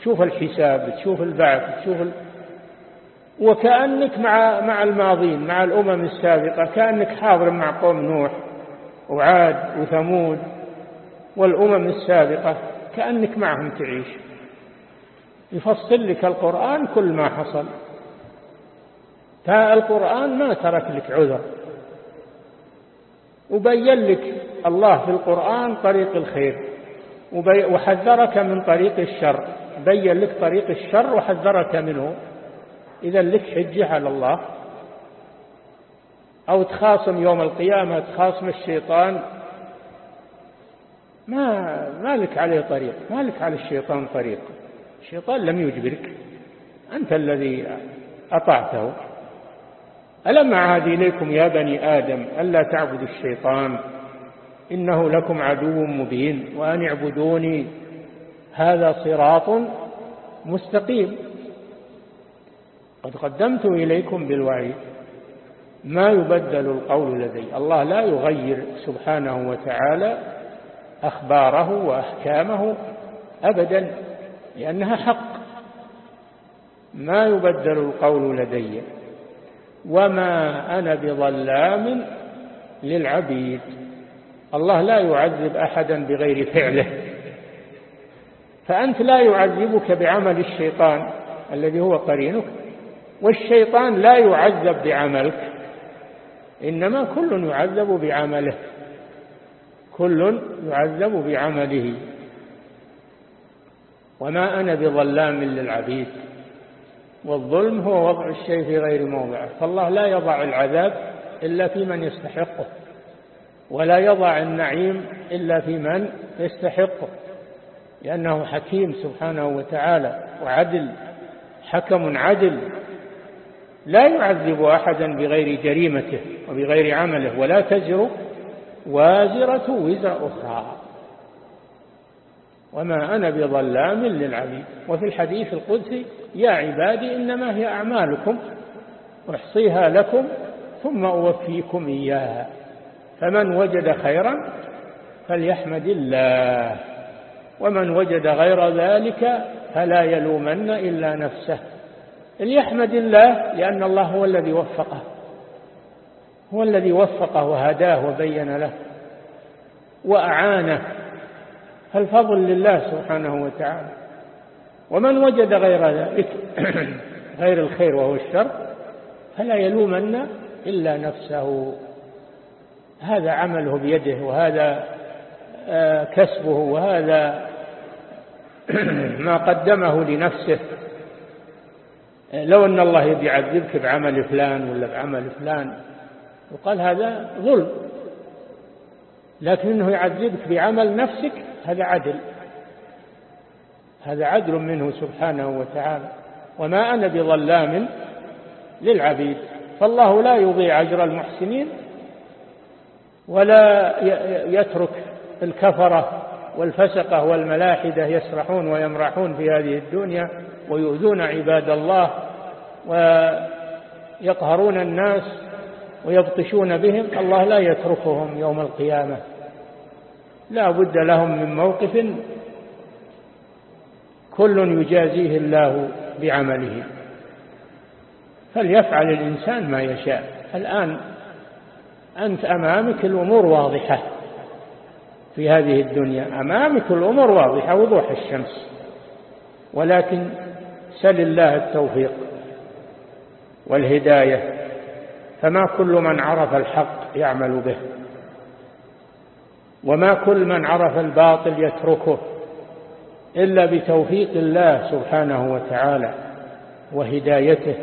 تشوف الحساب تشوف البعث تشوف. وكأنك مع مع الماضين مع الأمم السابقة كأنك حاضر مع قوم نوح وعاد وثمود والأمم السابقة كأنك معهم تعيش. يفصل لك القرآن كل ما حصل. فالقرآن ما ترك لك عذر. وبين لك الله في القرآن طريق الخير. وحذرك من طريق الشر. بين لك طريق الشر وحذرك منه. إذا لك حجة على الله. أو تخاصم يوم القيامة تخاصم الشيطان. ما ما لك عليه طريق ما لك على الشيطان طريق. الشيطان لم يجبرك. أنت الذي أطعته. ألم أعهد إليكم يا بني آدم ألا تعبدوا الشيطان؟ إنه لكم عدو مبين وأن اعبدوني هذا صراط مستقيم. قد قدمت إليكم بالوعيد. ما يبدل القول لدي. الله لا يغير سبحانه وتعالى أخباره وأحكامه أبدا لأنها حق. ما يبدل القول لدي. وما أنا بظلام للعبيد. الله لا يعذب أحدا بغير فعله. فأنت لا يعذبك بعمل الشيطان الذي هو قرينك. والشيطان لا يعذب بعملك إنما كل يعذب بعمله كل يعذب بعمله. وما أنا بظلام للعبيد والظلم هو وضع الشيء في غير موضعه. فالله لا يضع العذاب إلا في من يستحقه ولا يضع النعيم إلا في من يستحقه لأنه حكيم سبحانه وتعالى وعدل حكم عدل. لا يعذب أحدا بغير جريمته وبغير عمله ولا تزر وازرة وزر أخرى. وما أنا بظلام للعبيد. وفي الحديث القدسي يا عبادي إنما هي أعمالكم أحصيها لكم ثم أوفيكم إياها. فمن وجد خيرا فليحمد الله. ومن وجد غير ذلك فلا يلومن إلا نفسه. ليحمد الله لأن الله هو الذي وفقه. هو الذي وفقه وهداه وبين له وأعانه. فالفضل لله سبحانه وتعالى. ومن وجد غير ذلك غير الخير وهو الشر فلا يلومن إلا نفسه. هذا عمله بيده وهذا آه، كسبه وهذا ما قدمه لنفسه. لو أن الله يبي يعذبك بعمل فلان ولا بعمل فلان وقال هذا ظلم. لكن إنه يعذبك بعمل نفسك هذا عدل. هذا عدل منه سبحانه وتعالى. وما أنا بظلام للعبيد. فالله لا يضيع أجر المحسنين ولا يترك الكفرة والفسقة والملاحدة يسرحون ويمرحون في هذه الدنيا ويؤذون عباد الله ويقهرون الناس ويبطشون بهم الله لا يتركهم يوم القيامة. لا بد لهم من موقف كل يجازيه الله بعمله. فليفعل الإنسان ما يشاء. الآن أنت أمامك الأمور واضحة في هذه الدنيا. أمامك الأمور واضحة وضوح الشمس. ولكن سل الله التوفيق. والهداية فما كل من عرف الحق يعمل به وما كل من عرف الباطل يتركه إلا بتوفيق الله سبحانه وتعالى وهدايته.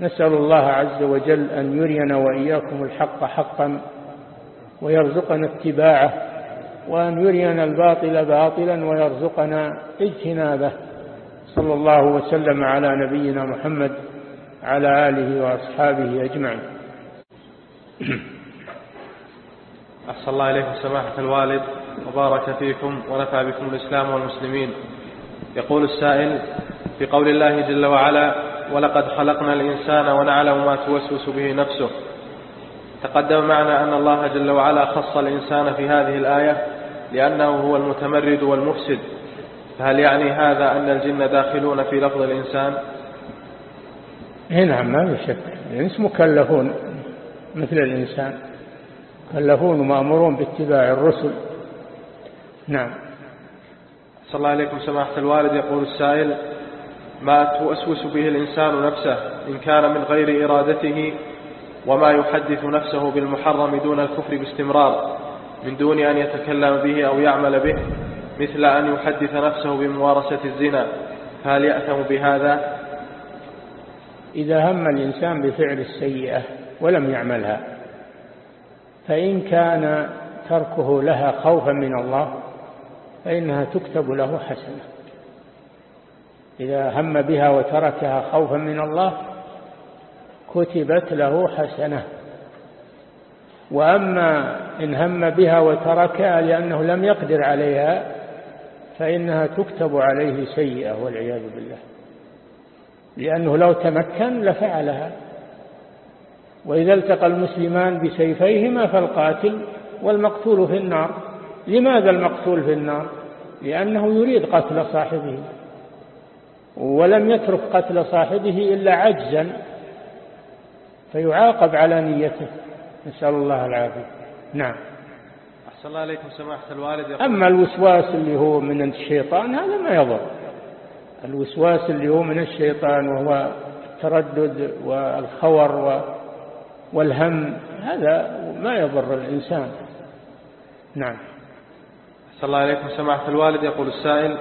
نسأل الله عز وجل أن يرينا وإياكم الحق حقا ويرزقنا اتباعه وأن يرينا الباطل باطلا ويرزقنا اجتنابه. صلى الله وسلم على نبينا محمد على آله وأصحابه أجمعين. أحسن الله إليكم سماحة الوالد وبارك فيكم ونفع بكم الإسلام والمسلمين. يقول السائل في قول الله جل وعلا ولقد خلقنا الإنسان ونعلم ما توسوس به نفسه تقدم معنا أن الله جل وعلا خص الإنسان في هذه الآية لأنه هو المتمرد والمفسد. فهل يعني هذا أن الجن داخلون في لفظ الإنسان؟ نعم ما في شك. الإنس مكلفون مثل الإنسان. مكلفون ومأمورون باتباع الرسل. نعم. صلى الله عليكم سماحة الوالد. يقول السائل ما توسوس به الإنسان نفسه إن كان من غير إرادته وما يحدث نفسه بالمحرم دون الكفر باستمرار من دون أن يتكلم به أو يعمل به؟ مثل أن يحدث نفسه بممارسة الزنا فهل يأثم بهذا؟ إذا هم الإنسان بفعل السيئة ولم يعملها فإن كان تركه لها خوفا من الله فإنها تكتب له حسنة. إذا هم بها وتركها خوفا من الله كتبت له حسنة. وأما إن هم بها وتركها لأنه لم يقدر عليها فإنها تكتب عليه سيئة والعياذ بالله. لأنه لو تمكن لفعلها. وإذا التقى المسلمان بسيفيهما فالقاتل والمقتول في النار. لماذا المقتول في النار؟ لأنه يريد قتل صاحبه. ولم يترك قتل صاحبه إلا عجزا. فيعاقب على نيته. نسأل الله العافية. نعم. أحسن الله عليكم سماحة الوالد يقول أما الوسواس اللي هو من الشيطان هذا ما يضر. الوسواس اللي هو من الشيطان وهو التردد والخور والهم هذا ما يضر الإنسان. نعم. أحسن الله عليكم سماحة الوالد يقول السائل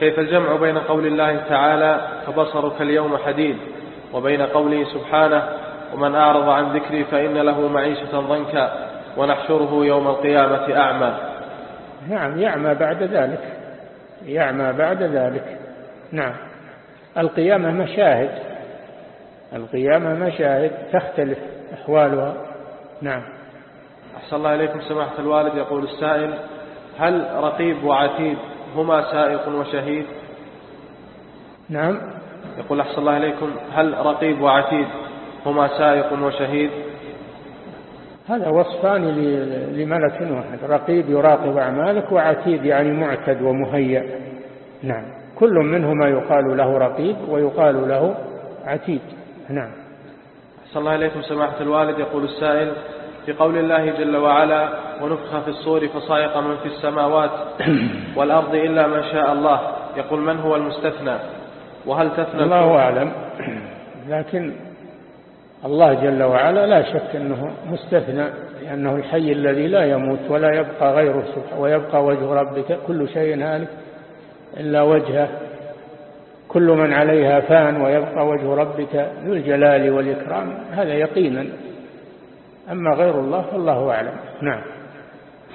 كيف الجمع بين قول الله تعالى فبصرك اليوم حديد وبين قوله سبحانه ومن أعرض عن ذكري فإن له معيشة ضنكا ونحشره يوم القيامة أعمى. نعم يعمى بعد ذلك. يعمى بعد ذلك. نعم. القيامة مشاهد. القيامة مشاهد تختلف أحوالها. نعم. أحسن الله إليكم سماحة الوالد. يقول السائل هل رقيب وعتيد هما سائق وشهيد؟ نعم. يقول أحسن الله إليكم هل رقيب وعتيد هما سائق وشهيد؟ هذا وصفان لملك واحد. رقيب يراقب أعمالك وعتيد يعني معتد ومهيأ. نعم. كل منهما يقال له رقيب ويقال له عتيد. نعم. أحسن الله إليكم سماحة الوالد. يقول السائل في قول الله جل وعلا ونفخ في الصور فصائق من في السماوات والأرض إلا ما شاء الله. يقول من هو المستثنى؟ وهل تثنى الله أعلم. لكن الله جل وعلا لا شك أنه مستثنى لأنه الحي الذي لا يموت ولا يبقى غيره سبحانه ويبقى وجه ربك كل شيء هالك إلا وجهه. كل من عليها فان ويبقى وجه ربك ذو الجلال والإكرام هذا يقينا. أما غير الله فالله أعلم. نعم.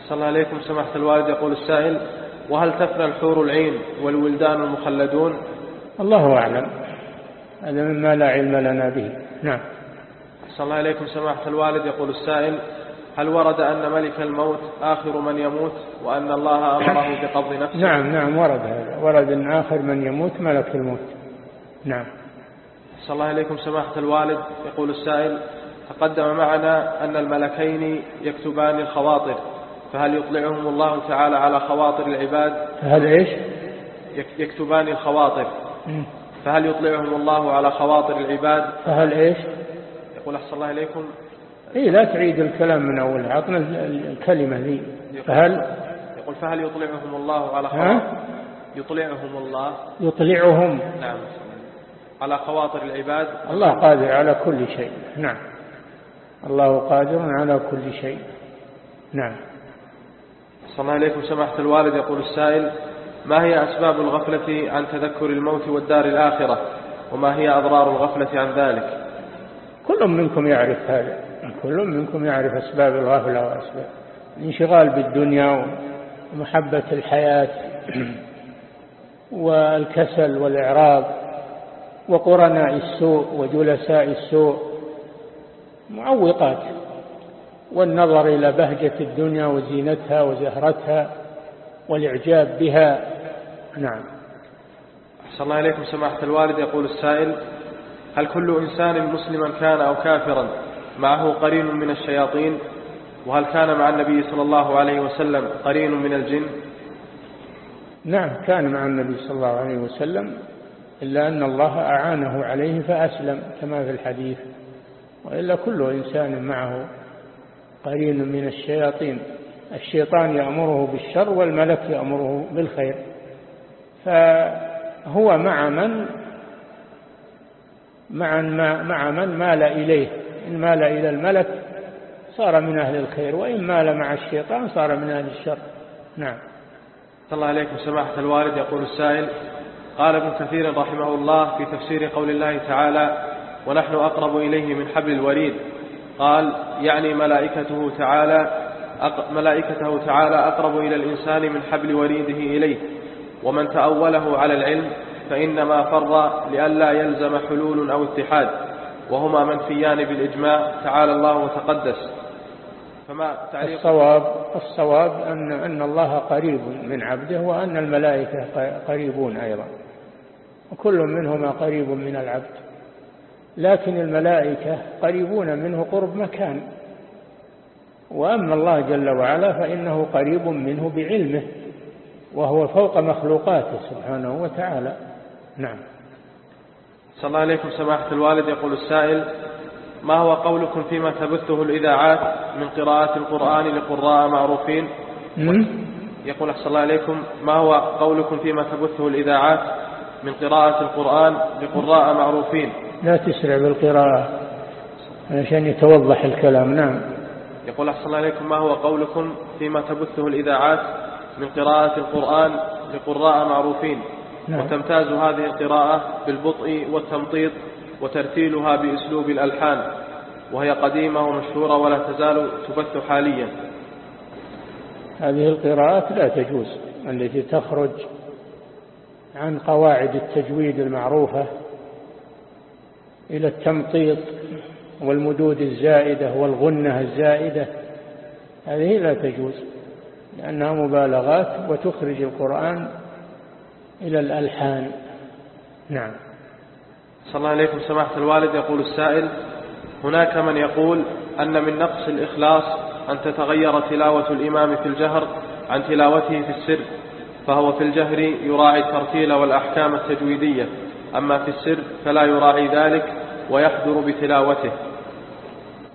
صلى الله عليكم سماحة الوالد يقول السائل وهل تفنى الحور العين والولدان المخلدون؟ الله أعلم. هذا مما لا علم لنا به. نعم. صلى الله عليكم سماحة الوالد. يقول السائل هل ورد أن ملك الموت آخر من يموت وأن الله أمره بقبض نفسه؟ نعم نعم ورد هذا. ورد أن آخر من يموت ملك الموت. نعم. صلى الله عليكم سماحة الوالد. يقول السائل تقدم معنا أن الملكين يكتبان الخواطر فهل يطلعهم الله تعالى على خواطر العباد؟ فهل إيش؟ يكتبان الخواطر. فهل يطلعهم الله على خواطر العباد؟ فهل إيش؟ يقول أحسن الله إليكم. إيه لا تعيد الكلام من أول عطنا الكلمة ذي. فهل يقول فهل يطلعهم الله على خواطر؟ يطلعهم الله. يطلعهم. نعم. على خواطر العباد. الله قادر على كل شيء. نعم. الله قادر على كل شيء. نعم. صلى الله عليكم سماحة الوالد. يقول السائل ما هي أسباب الغفلة عن تذكر الموت والدار الآخرة؟ وما هي أضرار الغفلة عن ذلك؟ كل منكم يعرف هذا. كل منكم يعرف أسباب الغفلة وأسباب الانشغال بالدنيا ومحبة الحياة والكسل والإعراض وقرناء السوء وجلساء السوء معوقات والنظر إلى بهجة الدنيا وزينتها وزهرتها والإعجاب بها. نعم. أحسن الله إليكم سماحة الوالد. يقول السائل هل كل إنسان مسلما كان أو كافرا معه قرين من الشياطين؟ وهل كان مع النبي صلى الله عليه وسلم قرين من الجن؟ نعم كان مع النبي صلى الله عليه وسلم إلا أن الله أعانه عليه فأسلم كما في الحديث. وإلا كل إنسان معه قرين من الشياطين. الشيطان يأمره بالشر والملك يأمره بالخير. فهو مع من مع مع من مال إليه. إن مال إلى الملك صار من أهل الخير وإن مال مع الشيطان صار من أهل الشر. نعم. الله عليكم سماحة الوالد يقول السائل قال ابن كثير رحمه الله في تفسير قول الله تعالى ونحن أقرب إليه من حبل الوريد قال يعني ملائكته تعالى ملائكته تعالى أقرب إلى الإنسان من حبل وريده إليه. ومن تأوله على العلم فإنما فر لئلا يلزم حلول أو اتحاد وهما منفيان بالإجماع تعالى الله وتقدس. فما الصواب الصواب أن أن الله قريب من عبده وأن الملائكة قريبون أيضا. وكل منهما قريب من العبد. لكن الملائكة قريبون منه قرب مكان. وأما الله جل وعلا فإنه قريب منه بعلمه وهو فوق مخلوقاته سبحانه وتعالى. نعم. صلى الله عليكم سماحة الوالد يقول السائل ما هو قولكم فيما تبثه الإذاعات من قراءة القرآن لقراء معروفين؟ يقول أحسن الله عليكم ما هو قولكم فيما تبثه الإذاعات من قراءة القرآن لقراء معروفين؟ لا تسرع بالقراءة عشان يتوضح الكلام نعم. يقول أحسن الله عليكم ما هو قولكم فيما تبثه الإذاعات من قراءة القرآن لقراء معروفين؟ نعم. وتمتاز هذه القراءة بالبطء والتمطيط وترتيلها بأسلوب الألحان وهي قديمة ومشهورة ولا تزال تبث حاليا هذه القراءات لا تجوز التي تخرج عن قواعد التجويد المعروفة إلى التمطيط والمدود الزائدة والغنة الزائدة هذه لا تجوز لأنها مبالغات وتخرج القرآن إلى الألحان. نعم. صلى الله عليكم سماحة الوالد. يقول السائل هناك من يقول أن من نقص الإخلاص أن تتغير تلاوة الإمام في الجهر عن تلاوته في السر فهو في الجهر يراعي الترتيل والأحكام التجويدية أما في السر فلا يراعي ذلك ويحضر بتلاوته.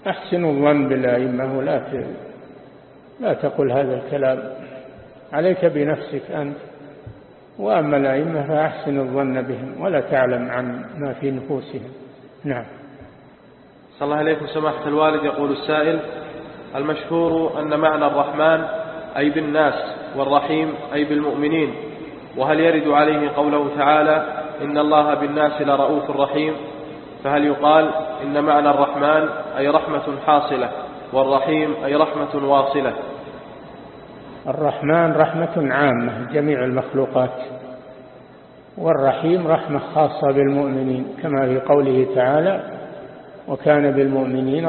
أحسن الظن بالأئمة ولا لا تقل هذا الكلام. عليك بنفسك أنت. وأما الأئمة فأحسن الظن بهم ولا تعلم عن ما في نفوسهم. نعم. صلى الله عليكم سماحة الوالد يقول السائل المشهور أن معنى الرحمن أي بالناس والرحيم أي بالمؤمنين وهل يرد عليه قوله تعالى إن الله بالناس لرؤوف رحيم؟ فهل يقال إن معنى الرحمن أي رحمة حاصلة والرحيم أي رحمة واصلة؟ الرحمن رحمة عامة جميع المخلوقات. والرحيم رحمة خاصة بالمؤمنين كما في قوله تعالى وكان بالمؤمنين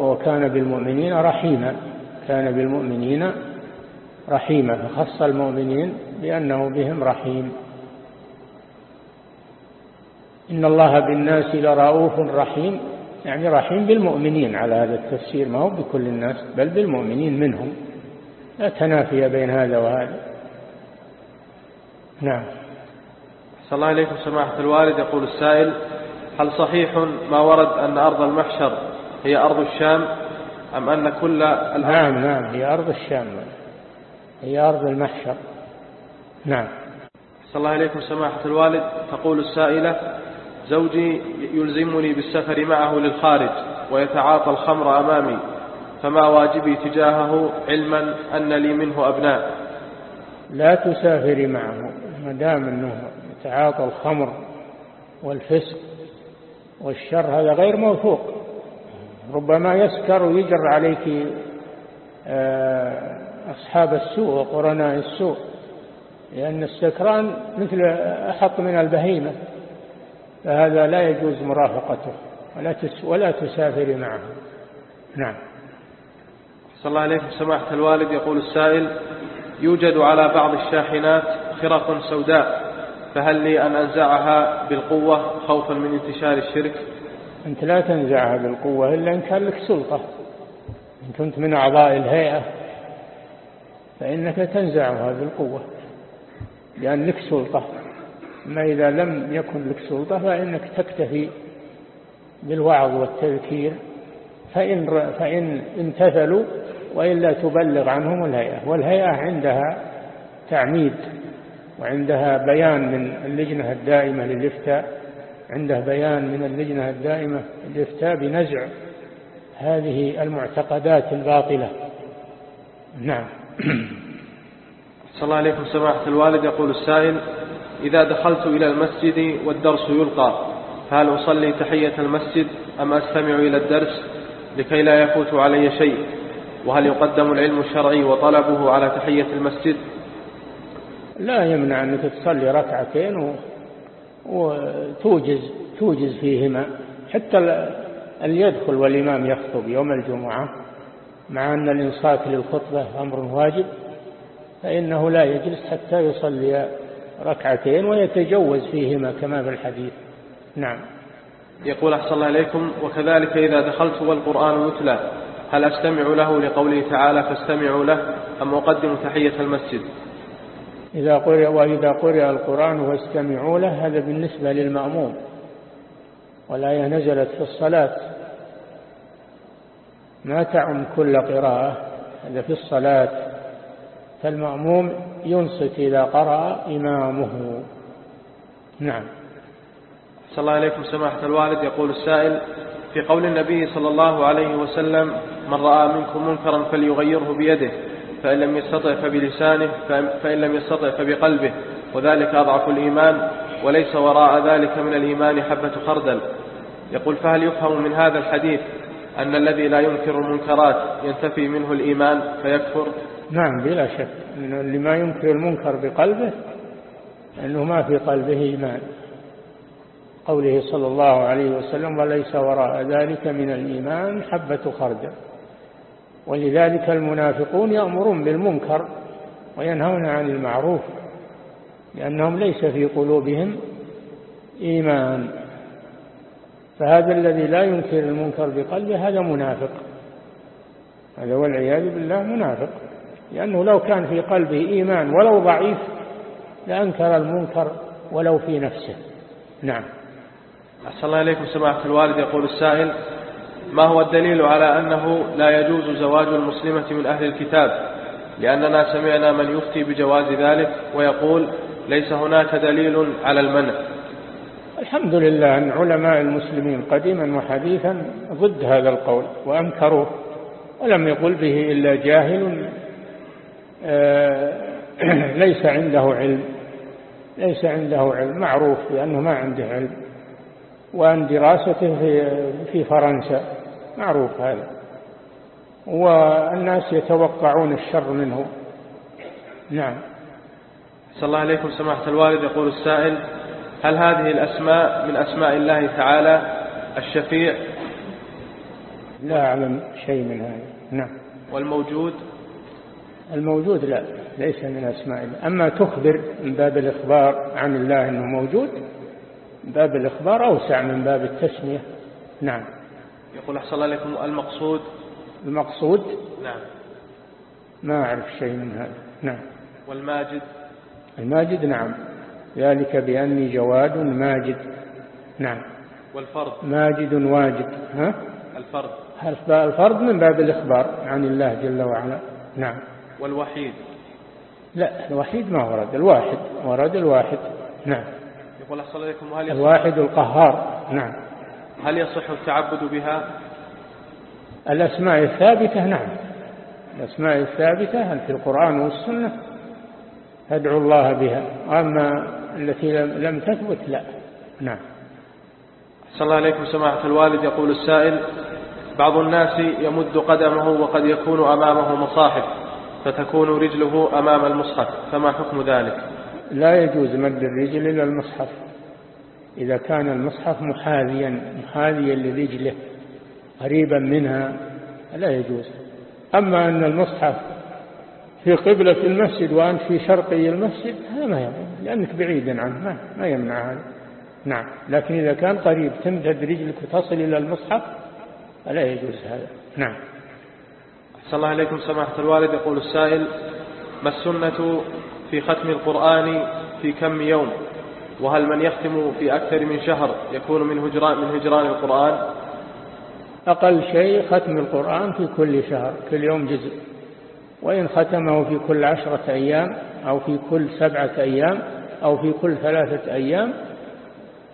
وكان بالمؤمنين رحيما كان بالمؤمنين رحيما فخص المؤمنين بأنه بهم رحيم. إن الله بالناس لرؤوف رحيم يعني رحيم بالمؤمنين على هذا التفسير ما هو بكل الناس بل بالمؤمنين منهم. لا تنافي بين هذا وهذا. نعم. صلى الله عليكم سماحة الوالد. يقول السائل هل صحيح ما ورد أن أرض المحشر هي أرض الشام أم أن كل نعم نعم هي أرض الشام. هي أرض المحشر. نعم. صلى الله عليكم سماحة الوالد. تقول السائلة زوجي يلزمني بالسفر معه للخارج ويتعاطى الخمر أمامي. فما واجبي تجاهه علما أن لي منه أبناء. لا تسافري معه ما دام أنه يتعاطى الخمر والفسق والشر هذا غير موثوق. ربما يسكر ويجر عليك آه، أصحاب السوء وقرناء السوء لأن السكران مثل أحط من البهيمة فهذا لا يجوز مرافقته. ولا ولا تسافر معه. نعم. صلى الله عليه سماحة الوالد يقول السائل يوجد على بعض الشاحنات خرق سوداء فهل لي أن أنزعها بالقوة خوفا من انتشار الشرك؟ أنت لا تنزعها بالقوة إلا إن كان لك سلطة. إن كنت من أعضاء الهيئة فإنك تنزعها بالقوة لأن لك سلطة. أما إذا لم يكن لك سلطة فإنك تكتفي بالوعظ والتذكير فإن, فإن امتثلوا وإلا تبلغ عنهم الهيئة. والهيئة عندها تعميد وعندها بيان من اللجنة الدائمة للإفتاء عنده بيان من اللجنة الدائمة للإفتاء بنزع هذه المعتقدات الباطلة. نعم. صلى الله عليكم سماحة الوالد يقول السائل إذا دخلت إلى المسجد والدرس يلقى فهل أصلي تحية المسجد أم أستمع إلى الدرس؟ لكي لا يفوت علي شيء. وهل يقدم العلم الشرعي وطلبه على تحية المسجد؟ لا يمنع أنك تصلي ركعتين وتوجز توجز فيهما. حتى اللي يدخل والإمام يخطب يوم الجمعة مع أن الإنصات للخطبة أمر واجب فإنه لا يجلس حتى يصلي ركعتين ويتجوز فيهما كما في الحديث. نعم. يقول أحسن الله إليكم وكذلك إذا دخلت والقرآن يتلى هل أستمع له لقوله تعالى فاستمعوا له أم أقدم تحية المسجد؟ إذا قرئ وإذا قرئ القرآن فاستمعوا له هذا بالنسبة للمأموم والآية نزلت في الصلاة. ما تعم كل قراءة هذا في الصلاة. فالمأموم ينصت إذا قرأ إمامه. نعم. صلى الله عليكم سماحة الوالد. يقول السائل في قول النبي صلى الله عليه وسلم من رأى منكم منكرا فليغيره بيده فإن لم يستطع فبلسانه فإن لم يستطع فبقلبه وذلك أضعف الإيمان وليس وراء ذلك من الإيمان حبة خردل. يقول فهل يفهم من هذا الحديث أن الذي لا ينكر المنكرات ينتفي منه الإيمان فيكفر؟ نعم بلا شك. أن اللي ما ينكر المنكر بقلبه أنه ما في قلبه إيمان. قوله صلى الله عليه وسلم وليس وراء ذلك من الإيمان حبة خردل ولذلك المنافقون يأمرون بالمنكر وينهون عن المعروف لأنهم ليس في قلوبهم إيمان. فهذا الذي لا ينكر المنكر بقلبه هذا منافق. هذا والعياذ بالله منافق لأنه لو كان في قلبه إيمان ولو ضعيف لأنكر المنكر ولو في نفسه. نعم. أحسن الله إليكم سماحة الوالد يقول السائل ما هو الدليل على أنه لا يجوز زواج المسلمة من أهل الكتاب؟ لأننا سمعنا من يفتي بجواز ذلك ويقول ليس هناك دليل على المنع. الحمد لله أن علماء المسلمين قديما وحديثا ضد هذا القول وأنكروه ولم يقل به إلا جاهل آه، ليس عنده علم ليس عنده علم معروف بأنه ما عنده علم. وأن دراسته في, في فرنسا. معروف هذا. والناس يتوقعون الشر منه. نعم. صلى الله عليكم سماحة الوالد. يقول السائل هل هذه الأسماء من أسماء الله تعالى الشفيع؟ لا أعلم شيء من هذا. نعم. والموجود؟ الموجود لا ليس من أسماء الله. أما تخبر من باب الإخبار عن الله أنه موجود باب الإخبار أوسع من باب التسمية. نعم. يقول أحسن الله لكم المقصود؟ المقصود؟ نعم. ما أعرف شيء من هذا. نعم. والماجد؟ الماجد نعم. ذلك بأني جواد ماجد. نعم. والفرد ماجد واجد. ها؟ الفرد الفرد من باب الإخبار عن الله جل وعلا. نعم. والوحيد؟ لا الوحيد ما ورد. الواحد. ورد الواحد. نعم. يقول أحسن عليكم هل الواحد القهار. نعم. هل يصح التعبد بها؟ الأسماء الثابتة نعم. الأسماء الثابتة في القرآن والسنة؟ أدعو الله بها. أما التي لم تثبت لا. نعم. صلى الله عليكم سماحة الوالد. يقول السائل بعض الناس يمد قدمه وقد يكون أمامه مصاحف فتكون رجله أمام المصحف فما حكم ذلك؟ لا يجوز مد الرجل إلى المصحف. إذا كان المصحف محاذيا محاذيا لرجله قريبا منها لا يجوز. أما أن المصحف في قبلة المسجد وأنت في شرقي المسجد هذا ما يمنع لأنك بعيد عنه ما, ما يمنع هذا. نعم. لكن إذا كان قريب تمدد رجلك وتصل إلى المصحف فلا يجوز هذا. نعم. أحسن الله عليكم سماحة الوالد. يقول السائل ما السنة في ختم القرآن في كم يوم؟ وهل من يختم في أكثر من شهر يكون من هجران, من هجران القرآن؟ أقل شيء ختم القرآن في كل شهر كل يوم جزء. وإن ختمه في كل عشرة أيام أو في كل سبعة أيام أو في كل ثلاثة أيام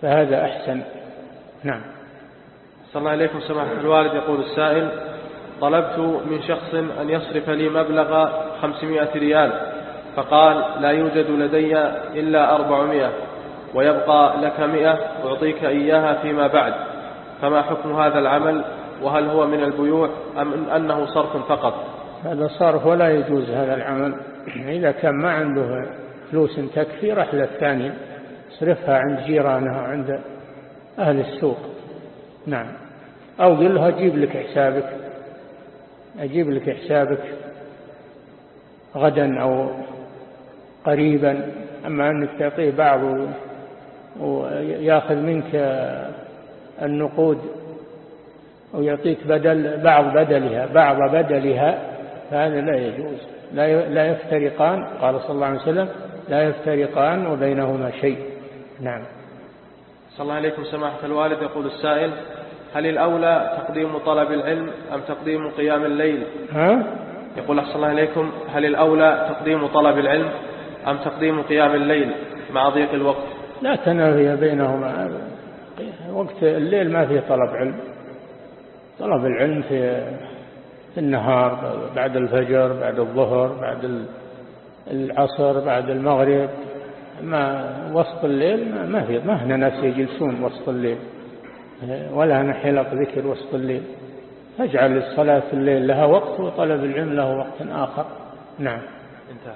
فهذا أحسن. نعم. صلى الله عليكم سماحة الوالد يقول السائل طلبت من شخص أن يصرف لي مبلغ خمسمائة ريال. فقال لا يوجد لدي إلا أربعمائة ويبقى لك مئة أعطيك إياها فيما بعد. فما حكم هذا العمل؟ وهل هو من البيوع أم أنه صرف فقط؟ هذا صرف ولا يجوز هذا العمل. إذا كان ما عنده فلوس تكفي رحلة ثانية صرفها عند جيرانها عند أهل السوق. نعم. أو قل له أجيب لك حسابك. أجيب لك حسابك غدا أو قريبا أما أنك تعطيه بعض ويأخذ منك النقود ويعطيك بدل بعض بدلها بعض بدلها فهذا لا يجوز. لا يفترقان قال صلى الله عليه وسلم لا يفترقان وبينهما شيء. نعم. صلى الله عليكم سماحة الوالد. يقول السائل هل الأولى تقديم طلب العلم أم تقديم قيام الليل؟ ها؟ يقول أحسن الله إليكم هل الأولى تقديم طلب العلم؟ أم تقديم قيام الليل مع ضيق الوقت؟ لا تنافي بينهما. وقت الليل ما فيه طلب علم. طلب العلم في في النهار بعد الفجر بعد الظهر بعد العصر بعد المغرب. ما وسط الليل ما في ما هنا ناس يجلسون وسط الليل. ولا هنا حلق ذكر وسط الليل. فاجعل الصلاة في الليل لها وقت وطلب العلم له وقت آخر. نعم. انتهى